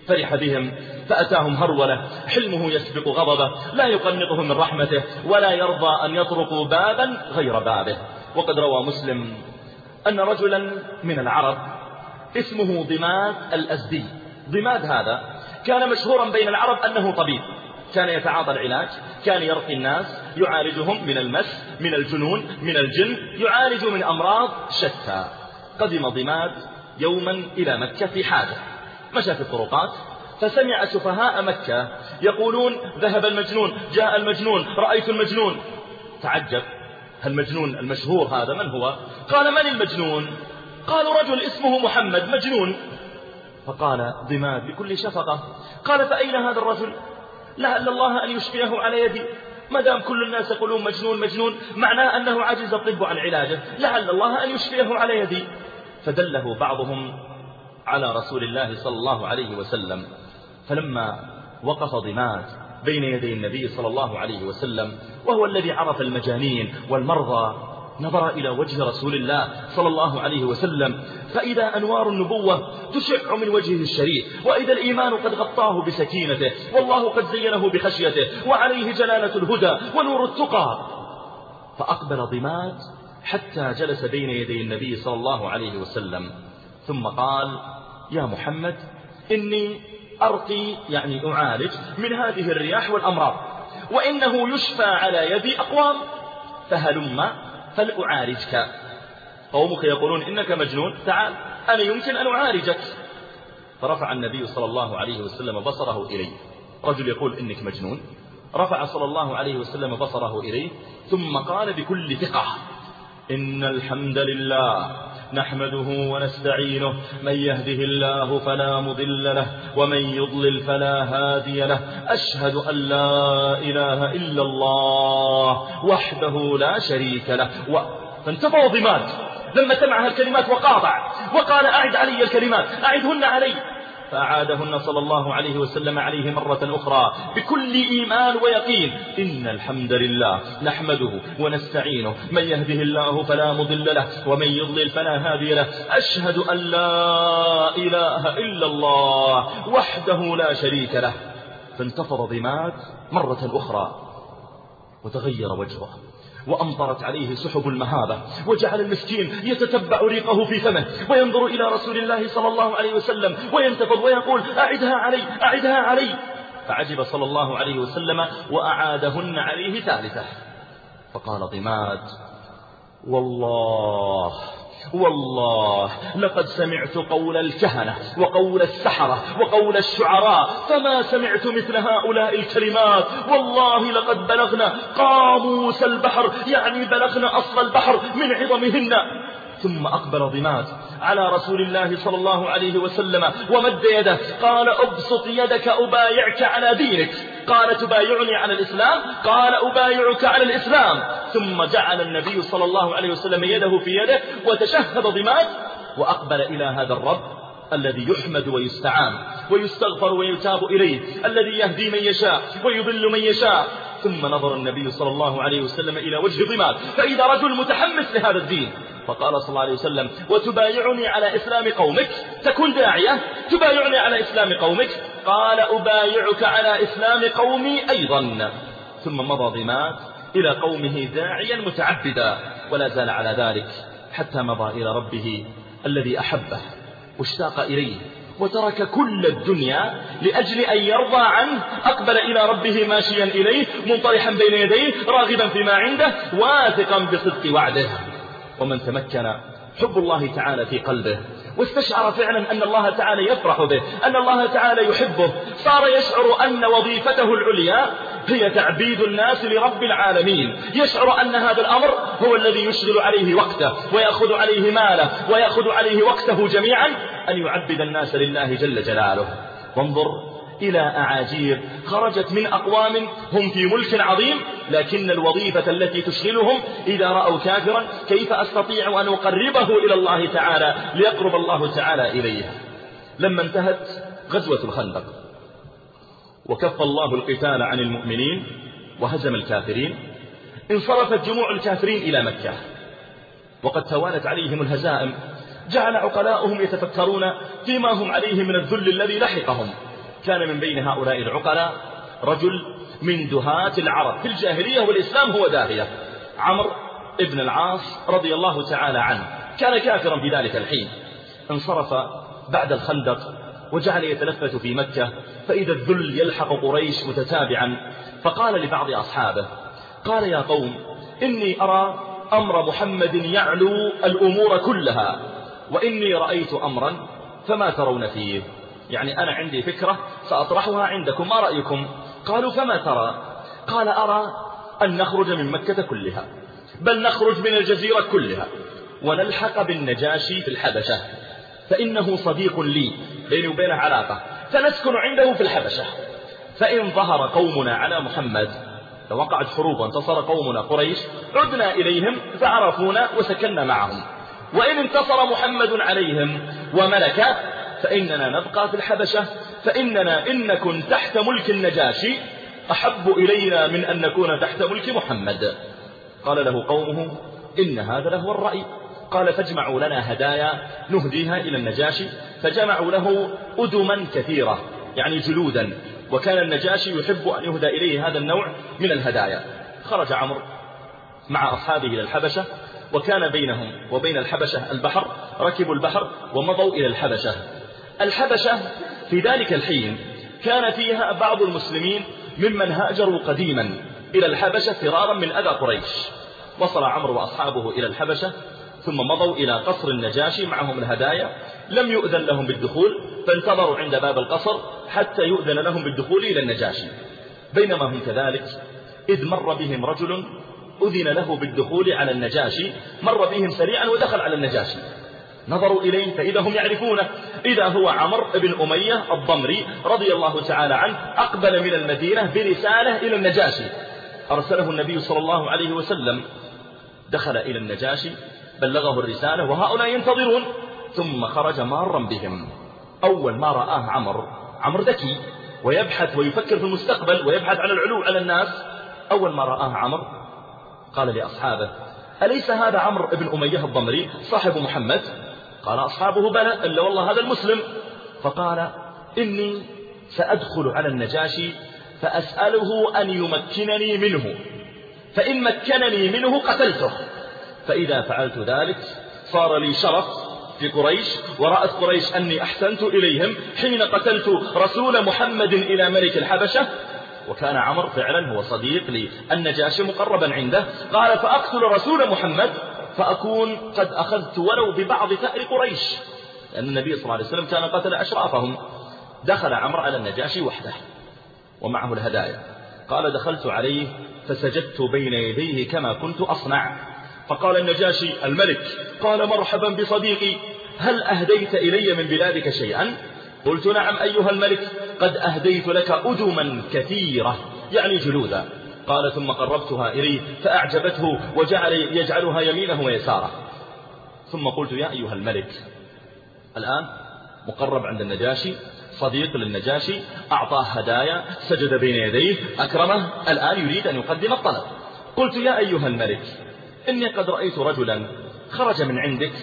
Speaker 3: فرح بهم فأتاهم هرولة حلمه يسبق غضبه لا يقنطهم من رحمته ولا يرضى أن يطرقوا بابا غير بابه. وقد روى مسلم أن رجلا من العرب اسمه ضماد الأزدي. ضماد هذا كان مشهورا بين العرب أنه طبيب. كان يتعاطى العلاج كان يرقي الناس يعالجهم من المس من الجنون من الجن يعالج من أمراض شتى. قدم ضماد يوما إلى مكة في حاجة مشى في الطرقات فسمع سفهاء مكة يقولون ذهب المجنون جاء المجنون رأيت المجنون. تعجب المجنون المشهور هذا من هو؟ قال من المجنون؟ قالوا رجل اسمه محمد مجنون. فقال ضماد بكل شفقة. قال فأين هذا الرجل؟ لعل الله أن يشفيه على يدي. ما دام كل الناس يقولون مجنون مجنون معناه أنه عجز الطب عن علاجه. لعل الله أن يشفيه على يدي. فدله بعضهم على رسول الله صلى الله عليه وسلم فلما وقف ضماد بين يدي النبي صلى الله عليه وسلم وهو الذي عرف المجانين والمرضى نظر إلى وجه رسول الله صلى الله عليه وسلم فإذا أنوار النبوة تشع من وجهه الشريف وإذا الإيمان قد غطاه بسكينته والله قد زينه بخشيته وعليه جلالة الهدى ونور التقى. فأقبل ضماد حتى جلس بين يدي النبي صلى الله عليه وسلم ثم قال يا محمد إني أرقي يعني أعالج من هذه الرياح والأمراض وإنه يشفى على يدي أقوام فهلم فلأعالجك. قومك يقولون إنك مجنون تعال أنا يمكن أن أعالجك. فرفع النبي صلى الله عليه وسلم بصره إليه. رجل يقول إنك مجنون. رفع صلى الله عليه وسلم بصره إليه ثم قال بكل ثقة إن الحمد لله نحمده ونستعينه. من يهده الله فلا مضل له ومن يضلل فلا هادي له. أشهد أن لا إله إلا الله وحده لا شريك له. و... فانتفض ضماد لما سمع الكلمات وقاطع. وقال أعد علي الكلمات. أعدهن علي. فأعادهن صلى الله عليه وسلم عليه مرة أخرى بكل إيمان ويقين. إن الحمد لله نحمده ونستعينه. من يهده الله فلا مضل له ومن يضلل فلا هادي له. أشهد أن لا إله إلا الله وحده لا شريك له. فانتفض ضماد مرة أخرى وتغير وجهه. وأمطرت عليه سحب المهابة وجعل المسكين يتتبع ريقه في فمه وينظر إلى رسول الله صلى الله عليه وسلم وينتفض ويقول أعدها علي أعدها علي. فعجب صلى الله عليه وسلم وأعادهن عليه ثالثة فقال ضماد والله والله لقد سمعت قول الكهنة وقول السحرة وقول الشعراء فما سمعت مثل هؤلاء الكلمات؟ والله لقد بلغنا قاموس البحر يعني بلغنا أصل البحر من عظمهن. ثم أقبل ضماد على رسول الله صلى الله عليه وسلم ومد يده. قال أبسط يدك أبايعك على دينك. قال تبايعني على الإسلام؟ قال أبايعك على الإسلام. ثم جعل النبي صلى الله عليه وسلم يده في يده وتشهد ضماد وأقبل إلى هذا الرب الذي يحمد ويستعان ويستغفر ويتاب إليه الذي يهدي من يشاء ويضل من يشاء. ثم نظر النبي صلى الله عليه وسلم إلى وجه ضماد. فإذا رجل متحمس لهذا الدين فقال صلى الله عليه وسلم وتبايعني على إسلام قومك؟ تكون داعية. تبايعني على إسلام قومك؟ قال أبايعك على إسلام قومي أيضا. ثم مضى ضماد إلى قومه داعيا متعبدا ولا زال على ذلك حتى مضى إلى ربه الذي أحبه واشتاق إليه وترك كل الدنيا لأجل أن يرضى عنه. أقبل إلى ربه ماشيا إليه منطرحا بين يديه راغبا فيما عنده واثقا بصدق وعده. ومن تمكن حب الله تعالى في قلبه واستشعر فعلا أن الله تعالى يفرح به أن الله تعالى يحبه صار يشعر أن وظيفته العليا هي تعبيد الناس لرب العالمين يشعر أن هذا الأمر هو الذي يشغل عليه وقته ويأخذ عليه ماله ويأخذ عليه وقته جميعا أن يعبد الناس لله جل جلاله. وانظر إلى أعاجيب خرجت من أقوام هم في ملك عظيم لكن الوظيفة التي تشغلهم إذا رأوا كافرا كيف أستطيع أن أقربه إلى الله تعالى ليقرب الله تعالى إليه؟ لما انتهت غزوة الخندق وكف الله القتال عن المؤمنين وهزم الكافرين انصرفت جموع الكافرين إلى مكة. وقد توالت عليهم الهزائم جعل عقلاؤهم يتفكرون فيما هم عليه من الذل الذي لحقهم. كان من بين هؤلاء العقلاء رجل من دهاة العرب. في الجاهلية والإسلام هو داهية. عمرو ابن العاص رضي الله تعالى عنه كان كافرا في ذلك الحين. انصرف بعد الخندق وجعل يتلفت في مكة فإذا الذل يلحق قريش متتابعا. فقال لبعض أصحابه قال يا قوم إني أرى أمر محمد يعلو الأمور كلها وإني رأيت أمرا فما ترون فيه. يعني أنا عندي فكرة سأطرحها عندكم ما رأيكم؟ قالوا فما ترى؟ قال أرى أن نخرج من مكة كلها بل نخرج من الجزيرة كلها ونلحق بالنجاشي في الحبشة فإنه صديق لي بيني وبينه علاقة فنسكن عنده في الحبشة. فإن ظهر قومنا على محمد لو وقعت حروب وانتصر قومنا قريش عدنا إليهم فعرفونا وسكننا معهم. وإن انتصر محمد عليهم وملك فإننا نبقى في الحبشة فإننا إن نكن تحت ملك النجاشي أحب إلينا من أن نكون تحت ملك محمد. قال له قومه إن هذا له الرأي. قال فاجمعوا لنا هدايا نهديها إلى النجاشي فجمعوا له أدما كثيرة يعني جلودا. وكان النجاشي يحب أن يهدى إليه هذا النوع من الهدايا. خرج عمرو مع أصحابه إلى الحبشة وكان بينهم وبين الحبشة البحر ركبوا البحر ومضوا إلى الحبشة. الحبشة في ذلك الحين كان فيها بعض المسلمين ممن هاجروا قديما إلى الحبشة فرارا من أذى قريش. وصل عمرو وأصحابه إلى الحبشة ثم مضوا إلى قصر النجاشي معهم الهدايا. لم يؤذن لهم بالدخول فانتظروا عند باب القصر حتى يؤذن لهم بالدخول إلى النجاشي. بينما هم كذلك إذ مر بهم رجل أذن له بالدخول على النجاشي مر بهم سريعا ودخل على النجاشي. نظروا إليه فإذا هم يعرفونه. إذا هو عمر بن أمية الضمري رضي الله تعالى عنه أقبل من المدينة برسالة إلى النجاشي. أرسله النبي صلى الله عليه وسلم. دخل إلى النجاشي بلغه الرسالة وهؤلاء ينتظرون. ثم خرج مارا بهم. أول ما رآه عمر عمر ذكي ويبحث ويفكر في المستقبل ويبحث على العلو على الناس. أول ما رآه عمر قال لأصحابه أليس هذا عمرو بن أمية الضمري صاحب محمد؟ قال أصحابه بلى إلا والله هذا المسلم. فقال إني سأدخل على النجاشي فأسأله أن يمكنني منه. فإن مكنني منه قتلته. فإذا فعلت ذلك صار لي شرف في قريش ورأت قريش أني أحسنت إليهم حين قتلت رسول محمد إلى ملك الحبشة. وكان عمر فعلا هو صديق للنجاشي مقربا عنده. قال فأقتل رسول محمد فأكون قد أخذت ولو ببعض ثأر قريش. لأن النبي صلى الله عليه وسلم كان قتل أشرافهم. دخل عمر على النجاشي وحده ومعه الهدايا. قال دخلت عليه فسجدت بين يديه كما كنت أصنع. فقال النجاشي الملك قال مرحبا بصديقي هل أهديت إلي من بلادك شيئا؟ قلت نعم أيها الملك قد أهديت لك أدما كثيرة يعني جلودا. قال ثم قربتها إليه فأعجبته وجعل يجعلها يمينه ويساره. ثم قلت يا أيها الملك الآن مقرب عند النجاشي صديق للنجاشي أعطاه هدايا سجد بين يديه أكرمه الآن يريد أن يقدم الطلب. قلت يا أيها الملك إني قد رأيت رجلا خرج من عندك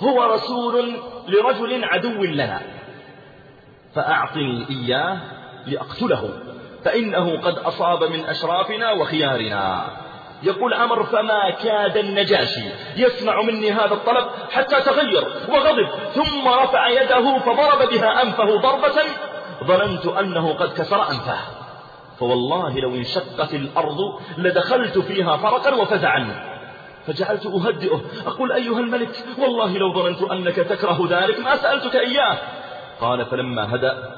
Speaker 3: هو رسول لرجل عدو لنا فأعطني إياه لأقتله. فإنه قد أصاب من أشرافنا وخيارنا. يقول عمر فما كاد النجاشي يسمع مني هذا الطلب حتى تغير وغضب ثم رفع يده فضرب بها أنفه ضربة. ظننت أنه قد كسر أنفه. فوالله لو انشقت الأرض لدخلت فيها فرقا وفزعا. فجعلت أهدئه. أقول أيها الملك والله لو ظننت أنك تكره ذلك ما سألتك إياه. قال فلما هدأ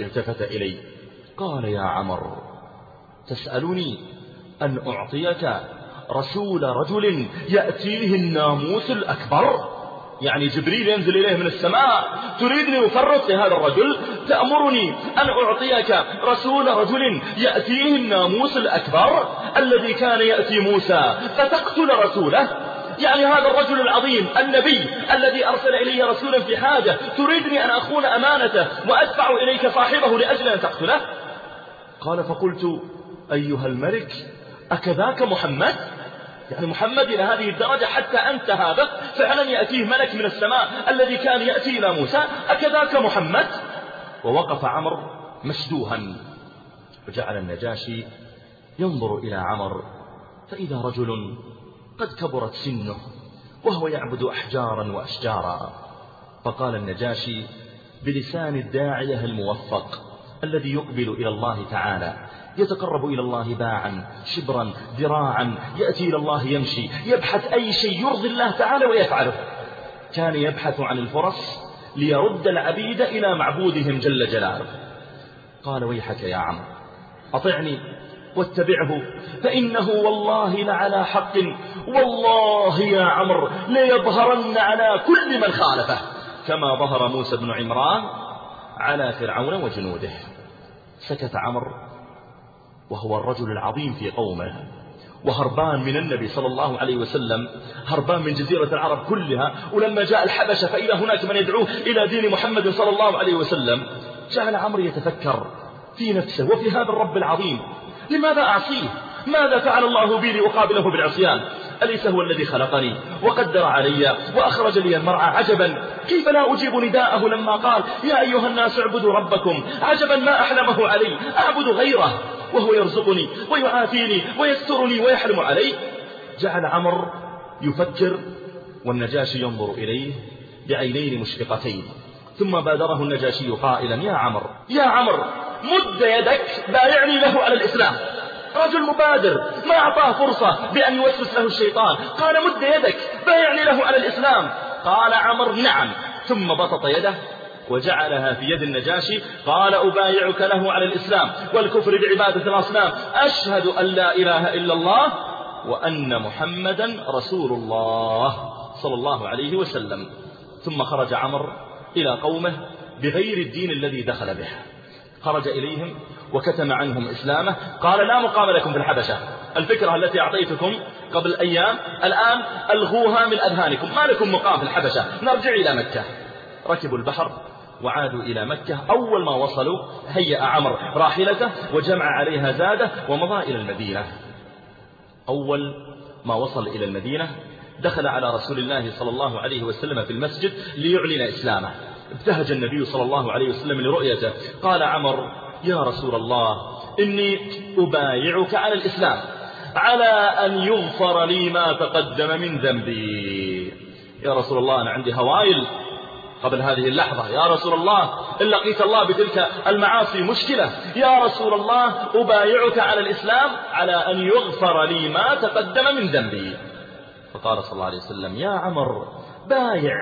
Speaker 3: التفت إلي. قال يا عمر تسألني أن أعطيك رسول رجل يأتيه الناموس الأكبر؟ يعني جبريل ينزل إليه من السماء تريدني أفرط لهذا الرجل؟ تأمرني أن أعطيك رسول رجل يأتيه الناموس الأكبر الذي كان يأتي موسى فتقتل رسوله؟ يعني هذا الرجل العظيم النبي الذي أرسل إلي رسولا في حاجة تريدني أن أخون أمانته وأدفع إليك صاحبه لأجل أن تقتله؟ قال فقلت أيها الملك أكذاك محمد؟ يعني محمد إلى هذه الدرجة حتى أنت هذا؟ فعلا يأتيه ملك من السماء الذي كان يأتي إلى موسى أكذاك محمد؟ ووقف عمر مشدوها. وجعل النجاشي ينظر إلى عمر فإذا رجل قد كبرت سنه وهو يعبد أحجارا وأشجارا. فقال النجاشي بلسان الداعية الموفق الذي يقبل إلى الله تعالى. يتقرب إلى الله باعا شبرا ذراعا يأتي إلى الله يمشي. يبحث أي شيء يرضي الله تعالى ويفعله. كان يبحث عن الفرص ليرد العبيد إلى معبودهم جل جلاله. قال ويحك يا عم أطعني واتبعه فإنه والله لعلى حق. والله يا عمر ليظهرن على كل من خالفه. كما ظهر موسى بن عمران على فرعون وجنوده. سكت عمر وهو الرجل العظيم في قومه وهربان من النبي صلى الله عليه وسلم هربان من جزيرة العرب كلها ولما جاء الحبشة فإذا هناك من يدعوه إلى دين محمد صلى الله عليه وسلم. جعل عمرو يتفكر في نفسه وفي هذا الرب العظيم. لماذا أعصيه؟ ماذا فعل الله بي لأقابله بالعصيان؟ أليس هو الذي خلقني؟ وقدر علي وأخرج لي المرعى عجبا. كيف لا أجيب نداءه لما قال يا أيها الناس اعبدوا ربكم عجبا ما أحلمه علي. أعبد غيره وهو يرزقني ويعافيني ويسترني ويحلم علي. جعل عمر يفكر والنجاشي ينظر إليه بعينين مشفقتين. ثم بادره النجاشي قائلا يا عمر يا عمر مد يدك بايعني له على الإسلام. رجل مبادر ما أعطاه فرصة بأن يوسوس له الشيطان. قال مد يدك. بايعني له على الإسلام. قال عمر نعم. ثم بسط يده وجعلها في يد النجاشي قال أبايعك له على الإسلام والكفر بعبادة الأصنام. أشهد أن لا إله إلا الله وأن محمدا رسول الله صلى الله عليه وسلم. ثم خرج عمر إلى قومه بغير الدين الذي دخل به. خرج إليهم وكتم عنهم إسلامه. قال لا مقام لكم في الحبشة. الفكرة التي أعطيتكم قبل أيام الآن ألغوها من أذهانكم. ما لكم مقام في الحبشة؟ نرجع إلى مكة. ركبوا البحر وعادوا إلى مكة. أول ما وصلوا هيأ عمر راحلته وجمع عليها زاده ومضى إلى المدينة. أول ما وصل إلى المدينة دخل على رسول الله صلى الله عليه وسلم في المسجد ليعلن إسلامه. ابتهج النبي صلى الله عليه وسلم لرؤيته. قال عمر يا رسول الله إني أبايعك على الإسلام على أن يغفر لي ما تقدم من ذنبي. يا رسول الله أنا عندي هوايل. قبل هذه اللحظة يا رسول الله إن لقيت الله بتلك المعاصي مشكلة يا رسول الله أبايعك على الإسلام على أن يغفر لي ما تقدم من ذنبي. فقال صلى الله عليه وسلم يا عمر بايع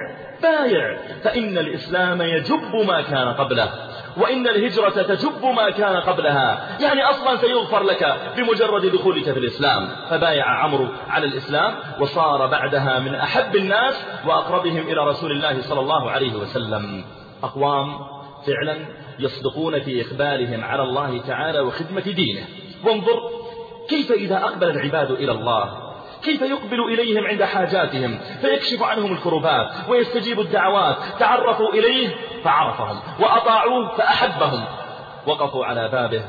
Speaker 3: بايع فإن الإسلام يجب ما كان قبله. وإن الهجرة تجب ما كان قبلها. يعني أصلا سيغفر لك بمجرد دخولك في الإسلام. فبايع عمرو على الإسلام وصار بعدها من أحب الناس وأقربهم إلى رسول الله صلى الله عليه وسلم. أقوام فعلا يصدقون في إقبالهم على الله تعالى وخدمة دينه. وانظر كيف إذا أقبل العباد إلى الله. كيف يقبل إليهم عند حاجاتهم؟ فيكشف عنهم الكربات ويستجيب الدعوات تعرفوا إليه فعرفهم وأطاعوه فأحبهم. وقفوا على بابه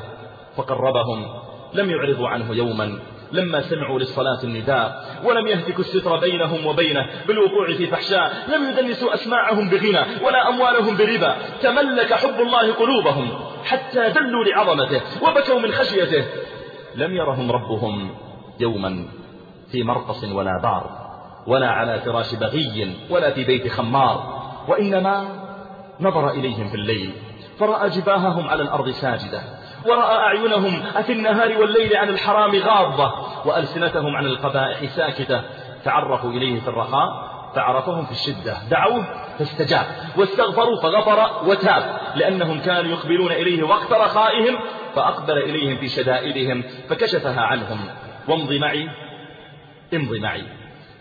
Speaker 3: فقربهم لم يعرضوا عنه يوما. لما سمعوا للصلاة النداء ولم يهتكوا الستر بينهم وبينه بالوقوع في فحشاء لم يدنسوا أسماعهم بغنى ولا أموالهم بربا. تملك حب الله قلوبهم حتى ذلوا لعظمته وبكوا من خشيته. لم يرهم ربهم يوما. في مرقص ولا بار ولا على فراش بغي ولا في بيت خمار وإنما نظر إليهم في الليل فرأى جباههم على الأرض ساجدة ورأى أعينهم أفي النهار والليل عن الحرام غاضة وألسنتهم عن القبائح ساكتة تعرفوا إليه في الرخاء فعرفهم في الشدة دعوه فاستجاب واستغفروا فغفر وتاب لأنهم كانوا يقبلون إليه وقت رخائهم فأقبل إليهم في شدائدهم فكشفها عنهم. وامض معي. امض معي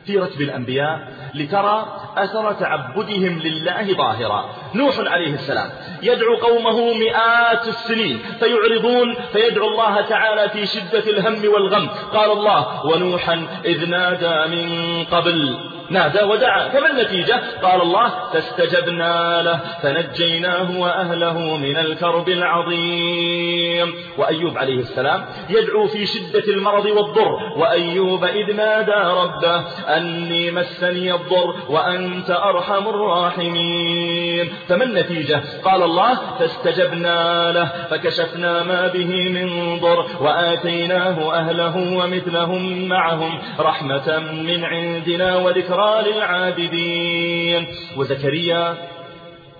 Speaker 3: في رتب الأنبياء لترى أثر تعبدهم لله ظاهرا. نوح عليه السلام يدعو قومه مئات السنين فيعرضون فيدعو الله تعالى في شدة الهم والغم. قال الله ونوحا إذ نادى من قبل نادى ودعا فما النتيجة؟ قال الله فاستجبنا له فنجيناه وأهله من الكرب العظيم. وأيوب عليه السلام يدعو في شدة المرض والضر وأيوب إذ نادى ربه أني مسني الضر وأنت أرحم الراحمين. فما النتيجة؟ قال الله فاستجبنا له فكشفنا ما به من ضر وآتيناه أهله ومثلهم معهم رحمة من عندنا وذكرى الذكرى للعابدين. وزكريا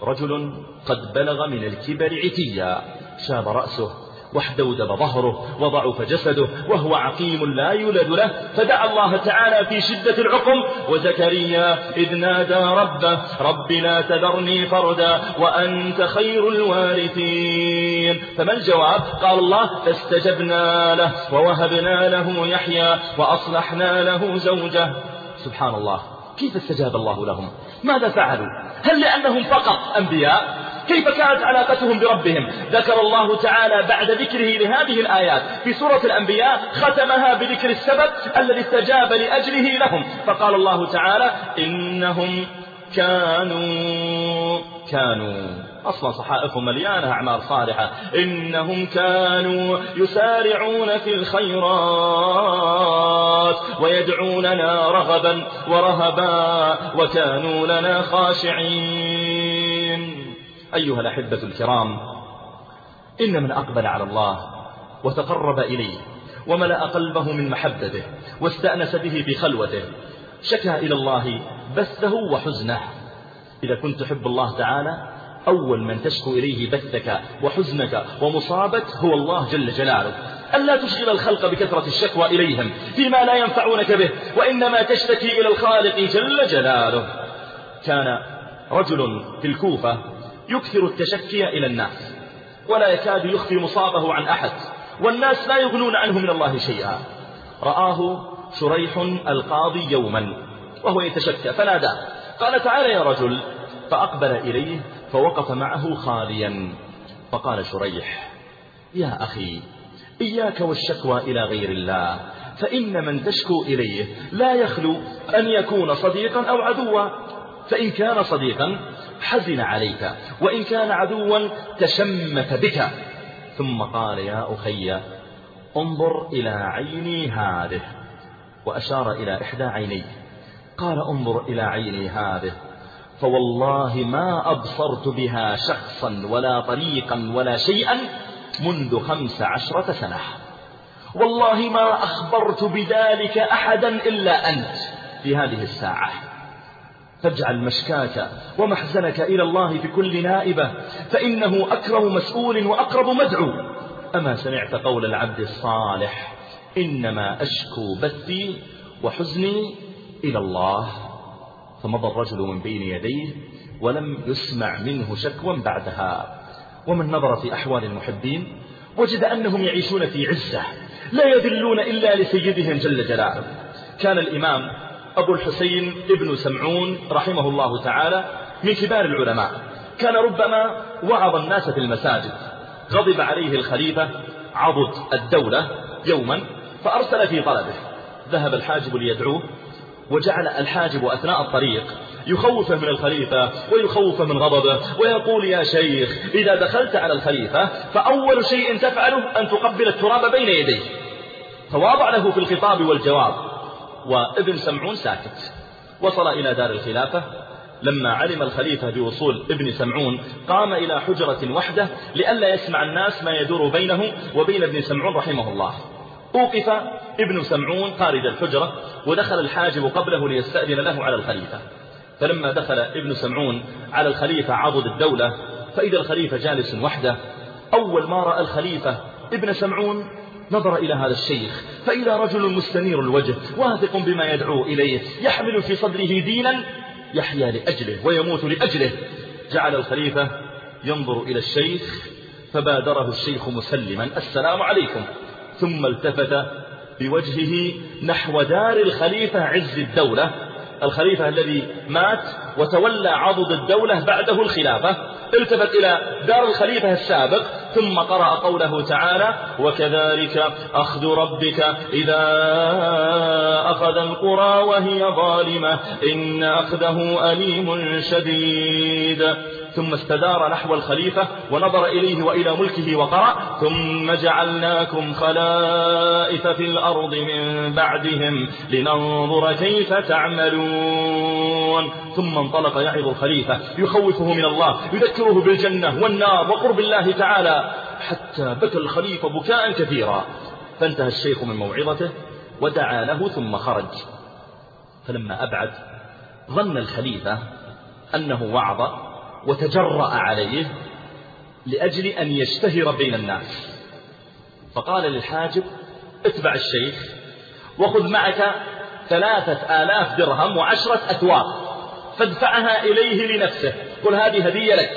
Speaker 3: رجل قد بلغ من الكبر عتيا. شاب رأسه واحدودب ظهره وضعف جسده وهو عقيم لا يولد له. فدعا الله تعالى في شدة العقم. وزكريا إذ نادى ربه رب لا تذرني فردا وأنت خير الوارثين. فما الجواب؟ قال الله فاستجبنا له ووهبنا له يحيى وأصلحنا له زوجه. سبحان الله. كيف استجاب الله لهم؟ ماذا فعلوا؟ هل لأنهم فقط أنبياء؟ كيف كانت علاقتهم بربهم؟ ذكر الله تعالى بعد ذكره لهذه الآيات. في سورة الأنبياء ختمها بذكر السبب الذي استجاب لأجله لهم. فقال الله تعالى إنهم كانوا كانوا. أصلا صحائفهم مليانة أعمال صالحة. إنهم كانوا يسارعون في الخيرات ويدعوننا رغبا ورهبا وكانوا لنا خاشعين. أيها الأحبة الكرام إن من أقبل على الله وتقرب إليه وملأ قلبه من محبته واستأنس به في خلوته شكى إلى الله بثه وحزنه. إذا كنت تحب الله تعالى أول من تشكو إليه بثك وحزنك ومصابك هو الله جل جلاله. ألا تشغل الخلق بكثرة الشكوى إليهم فيما لا ينفعونك به وإنما تشتكي إلى الخالق جل جلاله. كان رجل في الكوفة يكثر التشكي إلى الناس ولا يكاد يخفي مصابه عن أحد والناس لا يغنون عنه من الله شيئا. رآه شريح القاضي يوما وهو يتشكى فناداه قال تعالى يا رجل فأقبل إليه فوقف معه خاليا. فقال شريح يا أخي إياك والشكوى إلى غير الله فإن من تشكو إليه لا يخلو أن يكون صديقا أو عدوا. فإن كان صديقا حزن عليك وإن كان عدوا تشمت بك. ثم قال يا أخي انظر إلى عيني هذه. وأشار إلى إحدى عينيه. قال انظر إلى عيني هذه. فوالله ما أبصرت بها شخصا ولا طريقا ولا شيئا منذ خمس عشرة سنة. والله ما أخبرت بذلك أحدا إلا أنت في هذه الساعة. فاجعل مشكاك ومحزنك إلى الله في كل نائبة فإنه أكرم مسؤول وأقرب مدعو. أما سمعت قول العبد الصالح إنما أشكو بثي وحزني إلى الله. فمضى الرجل من بين يديه ولم يسمع منه شكوى بعدها. ومن نظر في أحوال المحبين وجد أنهم يعيشون في عزة لا يذلون إلا لسيدهم جل جلاله. كان الإمام أبو الحسين ابن سمعون رحمه الله تعالى من كبار العلماء. كان ربما وعظ الناس في المساجد. غضب عليه الخليفة عضد الدولة يوما فأرسل في طلبه. ذهب الحاجب ليدعوه. وجعل الحاجب أثناء الطريق يخوفه من الخليفة ويخوفه من غضبه ويقول يا شيخ إذا دخلت على الخليفة فأول شيء تفعله أن تقبل التراب بين يديه تواضع له في الخطاب والجواب. وابن سمعون ساكت. وصل إلى دار الخلافة. لما علم الخليفة بوصول ابن سمعون قام إلى حجرة وحده لئلا يسمع الناس ما يدور بينه وبين ابن سمعون رحمه الله. أوقف ابن سمعون خارج الحجرة ودخل الحاجب قبله ليستأذن له على الخليفة. فلما دخل ابن سمعون على الخليفة عضد الدولة فإذا الخليفة جالس وحده أول ما رأى الخليفة ابن سمعون نظر إلى هذا الشيخ فإذا رجل مستنير الوجه واثق بما يدعو إليه يحمل في صدره دينا يحيا لأجله ويموت لأجله. جعل الخليفة ينظر إلى الشيخ فبادره الشيخ مسلما السلام عليكم. ثم التفت بوجهه نحو دار الخليفة عز الدولة الخليفة الذي مات وتولى عضد الدولة بعده الخلافة التفت إلى دار الخليفة السابق ثم قرأ قوله تعالى وكذلك أخذ ربك إذا أخذ القرى وهي ظالمة إن أخذه أليم شديد. ثم استدار نحو الخليفة ونظر إليه وإلى ملكه وقرأ ثم جعلناكم خلائف في الأرض من بعدهم لننظر كيف تعملون. ثم انطلق يعظ الخليفة يخوفه من الله يذكره بالجنة والنار وقرب الله تعالى حتى بكى الخليفة بكاء كثيرا. فانتهى الشيخ من موعظته ودعا له ثم خرج. فلما أبعد ظن الخليفة أنه وعظ وتجرأ عليه لأجل أن يشتهر بين الناس. فقال للحاجب اتبع الشيخ وخذ معك ثلاثة آلاف درهم وعشرة أثواب فادفعها إليه لنفسه. قل هذه هدية لك.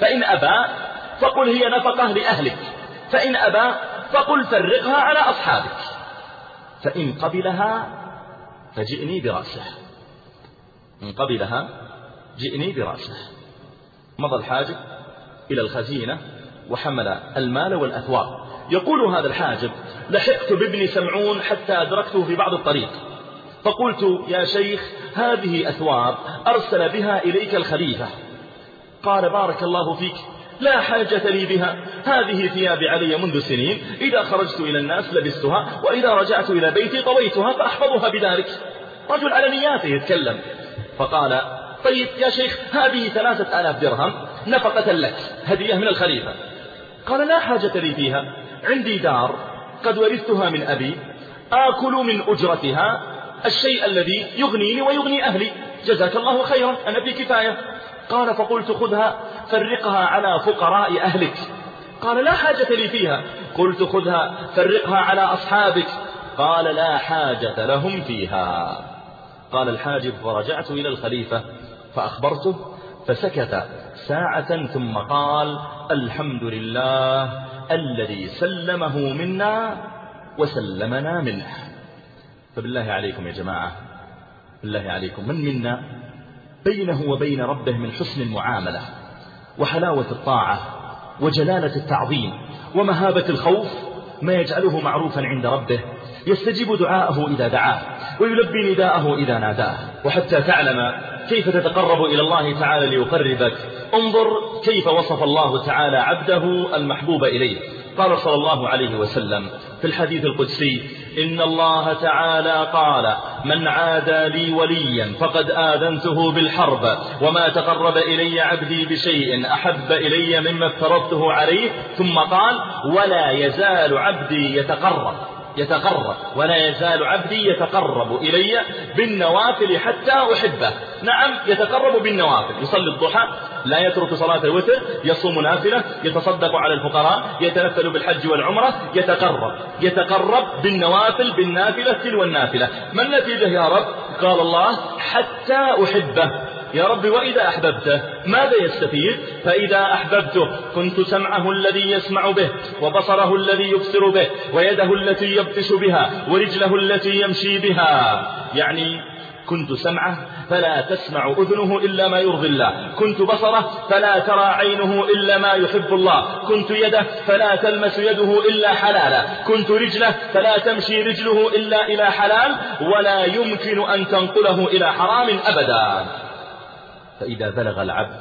Speaker 3: فإن أبى فقل هي نفقة لأهلك. فإن أبى فقل فرقها على أصحابك. فإن قبلها فجئني برأسه. إن قبلها جئني برأسه. مضى الحاجب إلى الخزينة وحمل المال والأثواب. يقول هذا الحاجب لحقت بابن سمعون حتى أدركته في بعض الطريق. فقلت يا شيخ هذه أثواب أرسل بها إليك الخليفة. قال بارك الله فيك لا حاجة لي بها. هذه ثيابي علي منذ سنين. إذا خرجت إلى الناس لبستها وإذا رجعت إلى بيتي طويتها فأحفظها بذلك. رجل على نياته يتكلم. فقال طيب يا شيخ هذه ثلاثة آلاف درهم نفقة لك هدية من الخليفة. قال لا حاجة لي فيها عندي دار قد ورثتها من أبي آكل من أجرتها الشيء الذي يغنيني ويغني أهلي. جزاك الله خيرا أنا في كفاية. قال فقلت خذها فرقها على فقراء أهلك. قال لا حاجة لي فيها. قلت خذها فرقها على أصحابك. قال لا حاجة لهم فيها. قال الحاجب ورجعت إلى الخليفة. فأخبرته فسكت ساعة ثم قال الحمد لله الذي سلمه منا وسلمنا منه. فبالله عليكم يا جماعة بالله عليكم. من منا؟ بينه وبين ربه من حسن المعاملة وحلاوة الطاعة وجلالة التعظيم ومهابة الخوف ما يجعله معروفا عند ربه. يستجيب دعاءه إذا دعاه ويلبي نداءه إذا ناداه. وحتى تعلم كيف تتقرب إلى الله تعالى ليقربك؟ انظر كيف وصف الله تعالى عبده المحبوب إليه. قال صلى الله عليه وسلم في الحديث القدسي إن الله تعالى قال من عادى لي وليا فقد آذنته بالحرب وما تقرب إلي عبدي بشيء أحب إلي مما افترضته عليه ثم قال ولا يزال عبدي يتقرب. يتقرب ولا يزال عبدي يتقرب إلي بالنوافل حتى أحبه. نعم يتقرب بالنوافل. يصلي الضحى لا يترك صلاة الوتر يصوم نافلة يتصدق على الفقراء يتنفل بالحج والعمرة يتقرب. يتقرب بالنوافل بالنافلة تلو النافلة. ما النتيجة يا رب؟ قال الله حتى أحبه. يا رب وإذا أحببته ماذا يستفيد؟ فإذا أحببته كنت سمعه الذي يسمع به وبصره الذي يبصر به ويده التي يبطش بها ورجله التي يمشي بها. يعني كنت سمعه فلا تسمع أذنه إلا ما يرضي الله. كنت بصره فلا ترى عينه إلا ما يحب الله. كنت يده فلا تلمس يده إلا حلالا. كنت رجله فلا تمشي رجله إلا إلى حلال ولا يمكن أن تنقله إلى حرام أبدا. فإذا بلغ العبد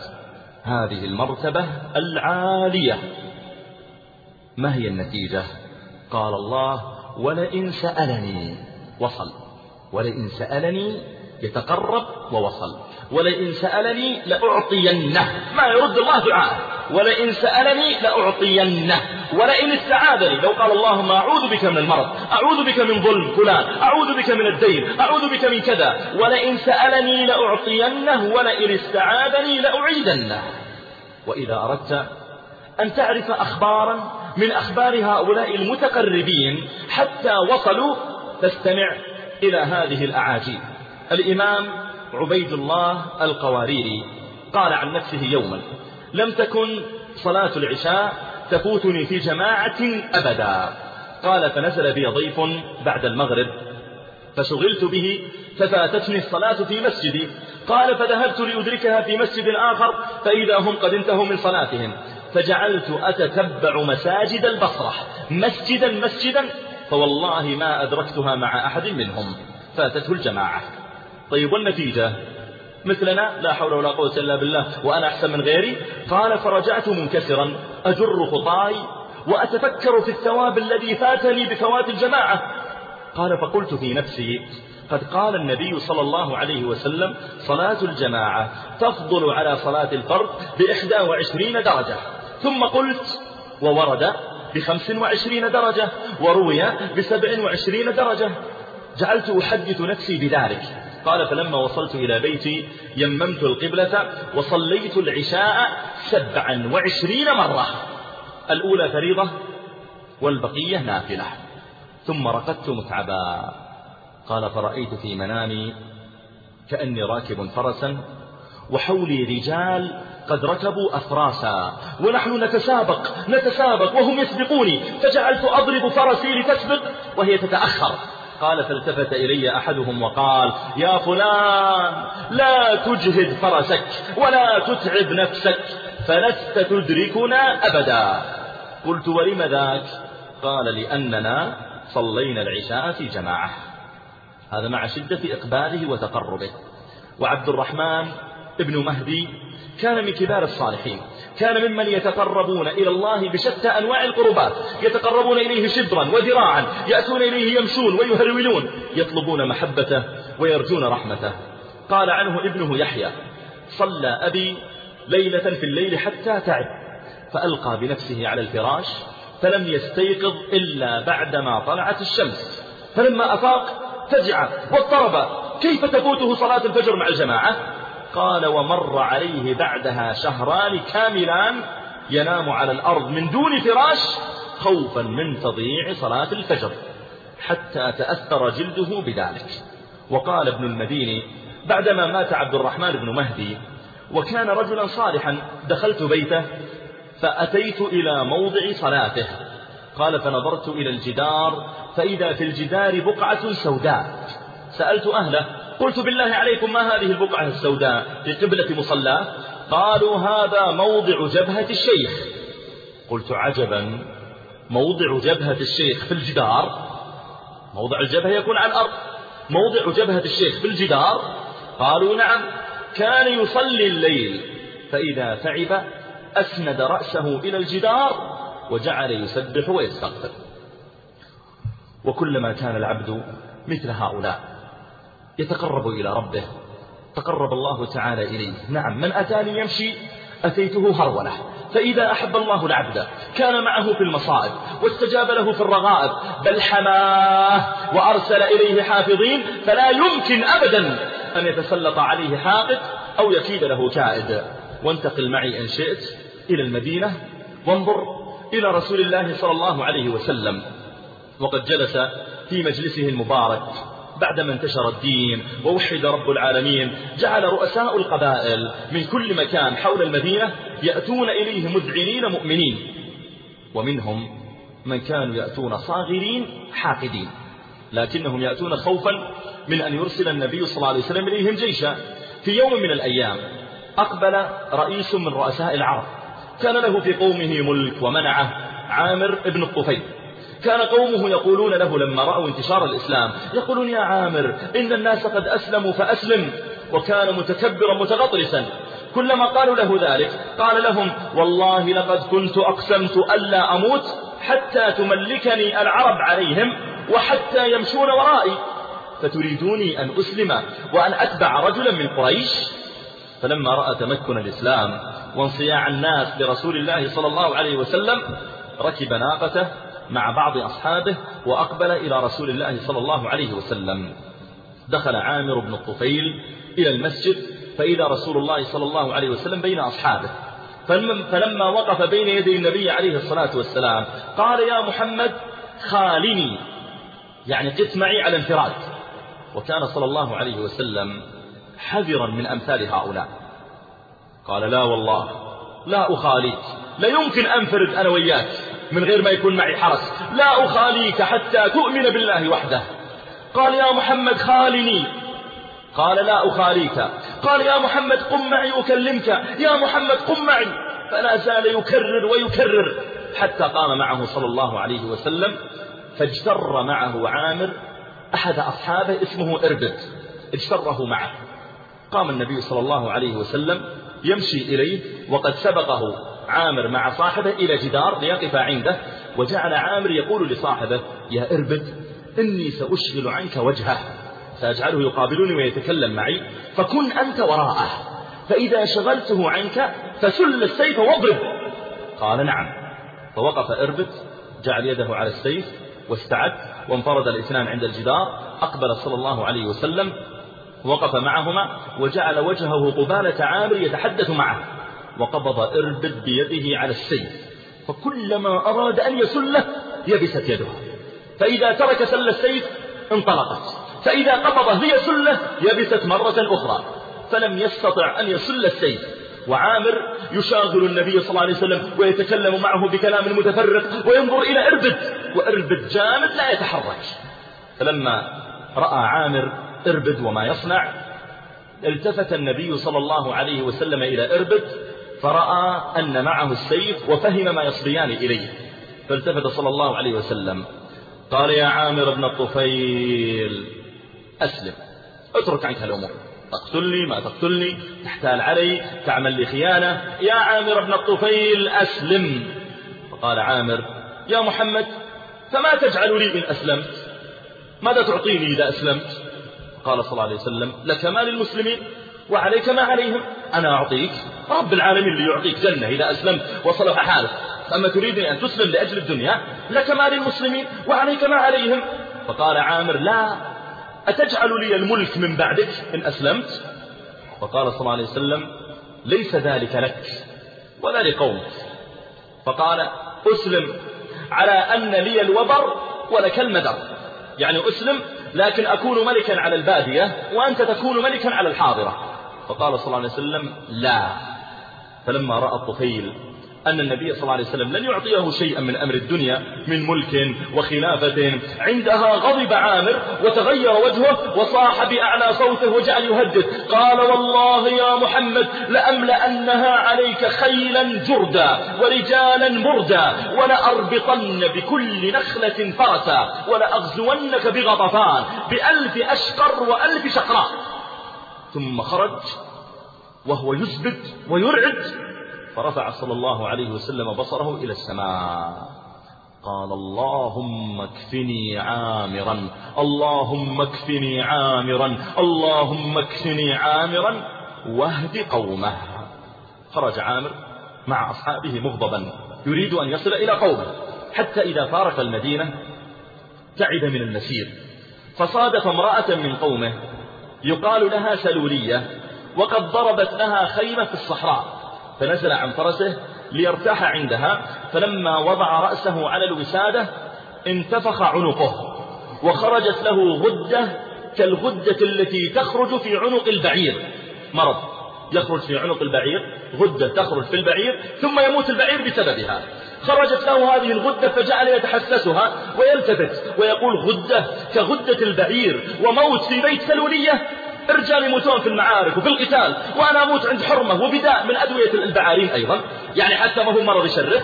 Speaker 3: هذه المرتبة العالية ما هي النتيجة؟ قال الله ولئن سألني وصل ولئن سألني يتقرب ووصل. ولئن سألني لأعطينه. ما يرد الله دعاءه. ولئن سألني لأعطينه. ولئن استعاذني. لو قال اللهم أعوذ بك من المرض أعوذ بك من ظلم فلان أعوذ بك من الدين أعوذ بك من كذا. ولئن سألني لأعطينه. ولئن استعاذني لأعيدنه. وإذا أردت أن تعرف أخبارا من أخبار هؤلاء المتقربين حتى وصلوا فاستمع إلى هذه الأعاجيب. الإمام عبيد الله القواريري قال عن نفسه يوما لم تكن صلاة العشاء تفوتني في جماعة أبدا. قال فنزل بي ضيف بعد المغرب فشغلت به ففاتتني الصلاة في مسجدي. قال فذهبت لأدركها في مسجد آخر فإذا هم قد انتهوا من صلاتهم فجعلت أتتبع مساجد البصرة مسجدا مسجدا فوالله ما أدركتها مع أحد منهم. فاتته الجماعة. طيب والنتيجة؟ مثلنا لا حول ولا قوة إلا بالله وأنا أحسن من غيري؟ قال فرجعت منكسرا أجر خطاي وأتفكر في الثواب الذي فاتني بفوات الجماعة. قال فقلت في نفسي قد قال النبي صلى الله عليه وسلم صلاة الجماعة تفضل على صلاة الفرد بإحدى وعشرين درجة. ثم قلت وورد بخمس وعشرين درجة وروي بسبع وعشرين درجة. جعلت أحدث نفسي بذلك. قال فلما وصلت إلى بيتي يممت القبلة وصليت العشاء سبعا وعشرين مرة. الأولى فريضة والبقية نافلة. ثم رقدت متعبا. قال فرأيت في منامي كأني راكب فرسا وحولي رجال قد ركبوا أفراسا. ونحن نتسابق نتسابق وهم يسبقوني. فجعلت أضرب فرسي لتسبق وهي تتأخر. قال فالتفت إلي أحدهم وقال يا فلان لا تجهد فرسك ولا تتعب نفسك فلست تدركنا أبدا. قلت ولم ذاك؟ قال لأننا صلينا العشاء في جماعة. هذا مع شدة إقباله وتقربه. وعبد الرحمن ابن مهدي كان من كبار الصالحين. كان ممن يتقربون إلى الله بشتى أنواع القربات يتقربون إليه شبرا وذراعا يأتون إليه يمشون ويهرولون يطلبون محبته ويرجون رحمته. قال عنه ابنه يحيى صلى أبي ليلة في الليل حتى تعب فألقى بنفسه على الفراش فلم يستيقظ إلا بعدما طلعت الشمس فلما أفاق فزع واضطرب. كيف تفوته صلاة الفجر مع الجماعة؟ قال ومر عليه بعدها شهران كاملان ينام على الأرض من دون فراش خوفا من تضييع صلاة الفجر حتى تأثر جلده بذلك. وقال ابن المديني بعدما مات عبد الرحمن بن مهدي وكان رجلا صالحا دخلت بيته فأتيت إلى موضع صلاته. قال فنظرت إلى الجدار فإذا في الجدار بقعة سوداء سألت أهله قلت بالله عليكم ما هذه البقعة السوداء في قبلة مصلاه قالوا هذا موضع جبهة الشيخ. قلت عجبا موضع جبهة الشيخ في الجدار؟ موضع الجبهة يكون على الأرض. موضع جبهة الشيخ في الجدار؟ قالوا نعم كان يصلي الليل فإذا تعب أسند رأسه إلى الجدار وجعل يسبح ويستغفر. وكلما كان العبد مثل هؤلاء. يتقرب إلى ربه. تقرب الله تعالى إليه. نعم من أتاني يمشي أتيته هرولة. فإذا أحب الله العبد كان معه في المصائب واستجاب له في الرغائب بل حماه وأرسل إليه حافظين فلا يمكن أبدا أن يتسلط عليه حاقد أو يكيد له كائد. وانتقل معي إن شئت إلى المدينة. وانظر إلى رسول الله صلى الله عليه وسلم. وقد جلس في مجلسه المبارك. بعدما انتشر الدين ووحد رب العالمين جعل رؤساء القبائل من كل مكان حول المدينة يأتون إليه مذعنين مؤمنين. ومنهم من كانوا يأتون صاغرين حاقدين. لكنهم يأتون خوفا من أن يرسل النبي صلى الله عليه وسلم إليهم جيشا. في يوم من الأيام أقبل رئيس من رؤساء العرب. كان له في قومه ملك ومنعه عامر ابن الطفيل. كان قومه يقولون له لما رأوا انتشار الإسلام يقولون يا عامر إن الناس قد أسلموا فأسلم. وكان متكبرا متغطرسا. كلما قالوا له ذلك قال لهم والله لقد كنت أقسمت ألا أموت حتى تملكني العرب عليهم وحتى يمشون ورائي. فتريدوني أن أسلم وأن أتبع رجلا من قريش؟ فلما رأى تمكن الإسلام وانصياع الناس لرسول الله صلى الله عليه وسلم ركب ناقته مع بعض أصحابه وأقبل إلى رسول الله صلى الله عليه وسلم. دخل عامر بن الطفيل إلى المسجد فإذا رسول الله صلى الله عليه وسلم بين أصحابه فلما وقف بين يدي النبي عليه الصلاة والسلام قال يا محمد خالني. يعني قت معي على انفراد. وكان صلى الله عليه وسلم حذرا من أمثال هؤلاء. قال لا والله لا أخاليك لا يمكن أنفرد أنا وياك. من غير ما يكون معي حرس لا أخاليك حتى تؤمن بالله وحده. قال يا محمد خالني. قال لا أخاليك. قال يا محمد قم معي أكلمك. يا محمد قم معي. فلا زال يكرر ويكرر. حتى قام معه صلى الله عليه وسلم فاجتر معه عامر. أحد أصحابه اسمه إربد. اجتره معه. قام النبي صلى الله عليه وسلم يمشي إليه وقد سبقه. عامر مع صاحبه إلى جدار ليقف عنده وجعل عامر يقول لصاحبه يا إربد إني سأشغل عنك وجهه. سأجعله يقابلني ويتكلم معي فكن أنت وراءه فإذا شغلته عنك فسل السيف واضرب. قال نعم. فوقف إربد جعل يده على السيف واستعد وانفرد الاثنان عند الجدار أقبل صلى الله عليه وسلم وقف معهما وجعل وجهه قبالة عامر يتحدث معه. وقبض إربد بيده على السيف فكلما أراد أن يسله يبست يده فإذا ترك سل السيف انطلقت فإذا قبضه ليسله يبست مرة أخرى. فلم يستطع أن يسل السيف. وعامر يشاغل النبي صلى الله عليه وسلم ويتكلم معه بكلام متفرق وينظر إلى إربد وإربد جامد لا يتحرك. فلما رأى عامر إربد وما يصنع التفت النبي صلى الله عليه وسلم إلى إربد فرأى أن معه السيف وفهم ما يصبيان إليه فالتفت صلى الله عليه وسلم. قال يا عامر بن الطفيل أسلم اترك عنك الأمور. تقتلني ما تقتلني تحتال علي تعمل لي خيانة. يا عامر بن الطفيل أسلم. فقال عامر يا محمد فما تجعل لي إن أسلمت؟ ماذا تعطيني إذا أسلمت؟ قال صلى الله عليه وسلم لك ما للمسلمين؟ وعليك ما عليهم. أنا أعطيك. رب العالمين اللي يعطيك جنة إذا أسلمت وصلح حالك. أما تريدني أن تسلم لأجل الدنيا لك ما للمسلمين وعليك ما عليهم. فقال عامر لا أتجعل لي الملك من بعدك إن أسلمت؟ فقال صلى الله عليه وسلم ليس ذلك لك ولا لقومك. فقال أسلم على أن لي الوبر ولك المدر. يعني أسلم لكن أكون ملكا على البادية وأنت تكون ملكا على الحاضرة. فقال صلى الله عليه وسلم لا. فلما رأى الطفيل أن النبي صلى الله عليه وسلم لن يعطيه شيئا من أمر الدنيا من ملك وخلافة عندها غضب عامر وتغير وجهه وصاح بأعلى صوته وجعل يهدد. قال والله يا محمد لأملأنها عليك خيلا جردا ورجالا مردا ولأربطن بكل نخلة فرسا ولأغزونك بغطفان بألف أشقر وألف شقراء. ثم خرج وهو يثبت ويرعد فرفع صلى الله عليه وسلم بصره إلى السماء. قال اللهم اكفني عامرا اللهم اكفني عامرا اللهم اكفني عامرا واهد قومه. خرج عامر مع أصحابه مغضبا يريد أن يصل إلى قومه حتى إذا فارق المدينة تعب من المسير. فصادف امرأة من قومه يقال لها سلولية وقد ضربت لها خيمة في الصحراء فنزل عن فرسه ليرتاح عندها فلما وضع رأسه على الوسادة انتفخ عنقه وخرجت له غدة كالغدة التي تخرج في عنق البعير. مرض يخرج في عنق البعير غدة تخرج في البعير ثم يموت البعير بسببها. خرجت له هذه الغدة فجعل يتحسسها ويلتفت ويقول غدة كغدة البعير وموت في بيت سلولية. الرجال يموتون في المعارك وفي القتال وأنا أموت عند حرمة وبداء من أدوية البعارين أيضا. يعني حتى ما هو مرض يشرف.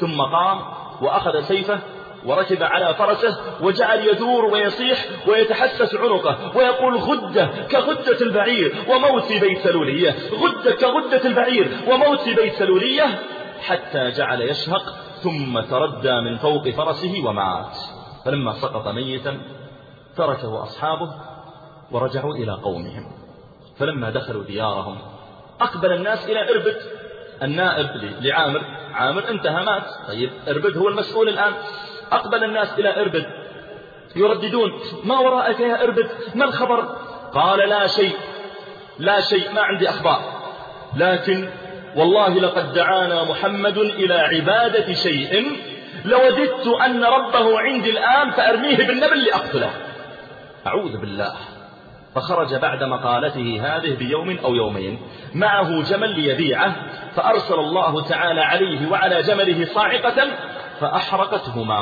Speaker 3: ثم قام وأخذ سيفه وركب على فرسه وجعل يدور ويصيح ويتحسس عنقه ويقول غدة كغدة البعير وموت في بيت سلولية. غدة كغدة البعير وموت في بيت سلولية. حتى جعل يشهق ثم تردى من فوق فرسه ومات. فلما سقط ميتا تركه أصحابه ورجعوا إلى قومهم. فلما دخلوا ديارهم أقبل الناس إلى إربد. النائب لعامر عامر انتهى مات. طيب إربد هو المسؤول الآن. أقبل الناس إلى إربد. يرددون ما وراءك يا إربد؟ ما الخبر؟ قال لا شيء لا شيء ما عندي أخبار. لكن والله لقد دعانا محمد إلى عبادة شيء. لوددت أن ربه عندي الآن فأرميه بالنبل لأقتله. أعوذ بالله. فخرج بعد مقالته هذه بيوم أو يومين معه جمل ليبيعه فأرسل الله تعالى عليه وعلى جمله صاعقة فأحرقتهما.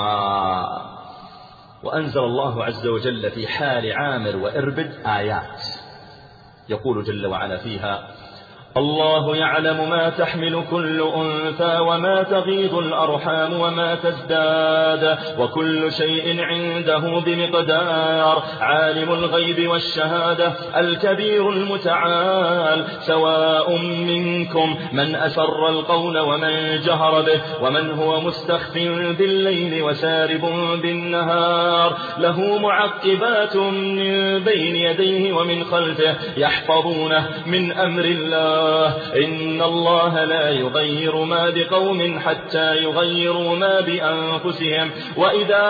Speaker 3: وأنزل الله عز وجل في حال عامر وإربد آيات. يقول جل وعلا فيها الله يعلم ما تحمل كل أنثى وما تغيض الأرحام وما تزداد وكل شيء عنده بمقدار. عالم الغيب والشهادة الكبير المتعال. سواء منكم من أسر القول ومن جهر به ومن هو مستخف بالليل وسارب بالنهار. له معقبات من بين يديه ومن خلفه يحفظونه من أمر الله. إن الله لا يغير ما بقوم حتى يغيروا ما بأنفسهم وإذا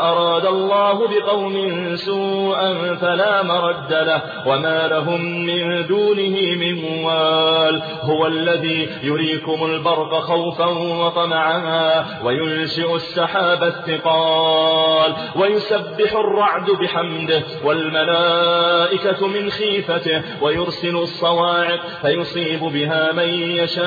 Speaker 3: أراد الله بقوم سوءا فلا مرد له وما لهم من دونه من وال هو الذي يريكم البرق خوفا وطمعا وينشئ السحاب الثقال ويسبح الرعد بحمده والملائكة من خيفته ويرسل الصواعق الصواعق فيصيب بها من يشاء.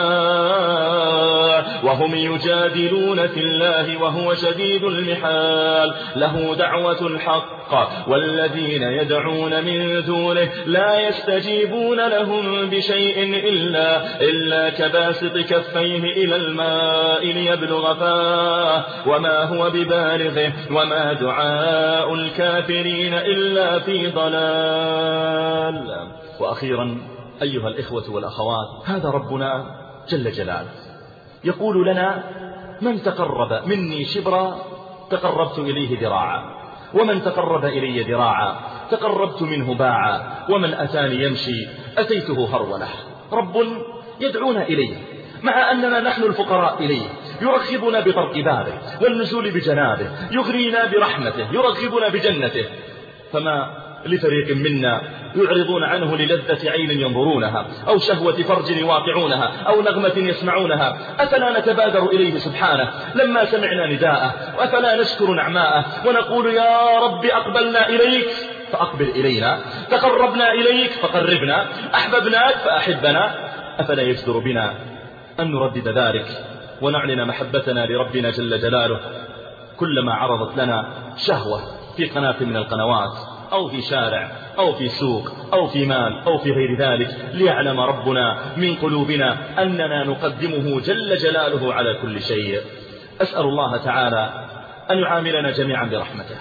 Speaker 3: وهم يجادلون في الله وهو شديد المحال. له دعوة الحق والذين يدعون من دونه لا يستجيبون لهم بشيء إلا, إلا كباسط كفيه إلى الماء ليبلغ فاه. وما هو ببالغه وما دعاء الكافرين إلا في ضلال. وأخيرا أيها الإخوة والأخوات هذا ربنا جل جلاله. يقول لنا من تقرب مني شبرا تقربت إليه ذراعا. ومن تقرب إلي ذراعا تقربت منه باعا. ومن أتاني يمشي أتيته هرولة. رب يدعونا إليه مع أننا نحن الفقراء إليه. يرغبنا بطرق بابه والنزول بجنابه. يغرينا برحمته يرغبنا بجنته. فما لفريق منا يعرضون عنه للذة عين ينظرونها أو شهوة فرج يواقعونها أو نغمة يسمعونها. أفلا نتبادر إليه سبحانه؟ لما سمعنا نداءه وأفلا نشكر نعماءه؟ ونقول يا رب أقبلنا إليك فأقبل إلينا. تقربنا إليك فقربنا. أحببناك فأحبنا. أفلا يجدر بنا أن نردد ذلك؟ ونعلن محبتنا لربنا جل جلاله. كلما عرضت لنا شهوة في قناة من القنوات. أو في شارع أو في سوق أو في مال أو في غير ذلك ليعلم ربنا من قلوبنا أننا نقدمه جل جلاله على كل شيء. أسأل الله تعالى أن يعاملنا جميعا برحمته.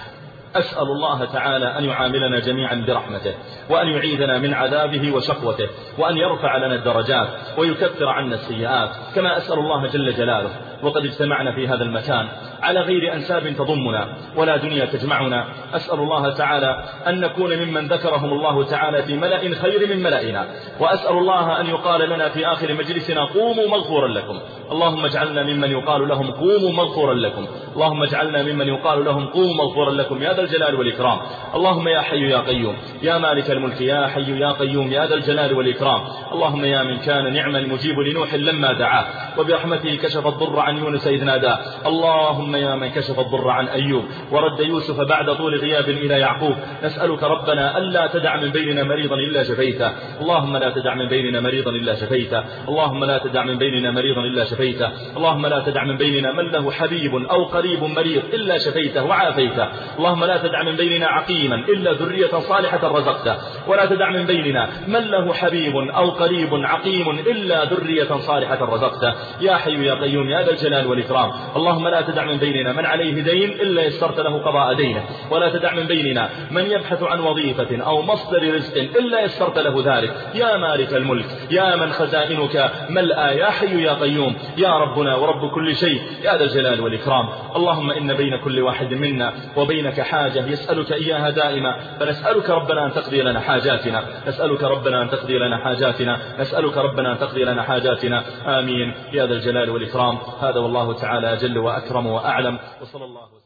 Speaker 3: أسأل الله تعالى أن يعاملنا جميعا برحمته وأن يعيذنا من عذابه وشقوته وأن يرفع لنا الدرجات ويكفر عنا السيئات كما أسأل الله جل جلاله. وقد اجتمعنا في هذا المكان. على غير أنساب تضمنا ولا دنيا تجمعنا. أسأل الله تعالى أن نكون ممن ذكرهم الله تعالى في ملأ خير من ملئنا وأسأل الله أن يقال لنا في آخر مجلسنا قوموا مغفورا لكم. اللهم اجعلنا ممن يقال لهم قوموا مغفورا لكم. اللهم اجعلنا ممن يقال لهم قوموا مغفورا لكم يا ذا الجلال والإكرام. اللهم يا حي يا قيوم. يا مالك الملك يا حي يا قيوم يا ذا الجلال والإكرام. اللهم يا من كان نعم المجيب لنوح لما دعاه. وبرحمته كشف الضر عن يونس إذ ناداه اللهم يا من كشف الضر عن أيوب ورد يوسف بعد طول غياب إلى يعقوب نسألك ربنا ألا تدع من بيننا مريضا إلا شفيته اللهم لا تدع من بيننا مريضا إلا شفيته اللهم لا تدع من بيننا مريضا إلا شفيته اللهم لا تدع من بيننا من له حبيب أو قريب مريض إلا شفيته وعافيته اللهم لا تدع من بيننا عقيما إلا ذرية صالحة رزقته ولا تدع من بيننا من له حبيب أو قريب عقيم إلا ذرية صالحة رزقته يا حي يا قيوم يا ذا الجلال والإكرام. اللهم لا تدع من بيننا من عليه دين إلا يسرت له قضاء دينه. ولا تدع من بيننا من يبحث عن وظيفة أو مصدر رزق إلا يسرت له ذلك. يا مالك الملك يا من خزائنك. ملأى يا حي يا قيوم. يا ربنا ورب كل شيء. يا ذا الجلال والإكرام. اللهم إن بين كل واحد منا وبينك حاجة يسألك إياها دائما. فنسألك ربنا أن تقضي لنا حاجاتنا. نسألك ربنا أن تقضي لنا حاجاتنا. نسألك ربنا أن تقضي لنا حاجاتنا. آمين. يا ذا الجلال والإكرام. هذا والله تعالى جل وأكرم وأعلم وصلى الله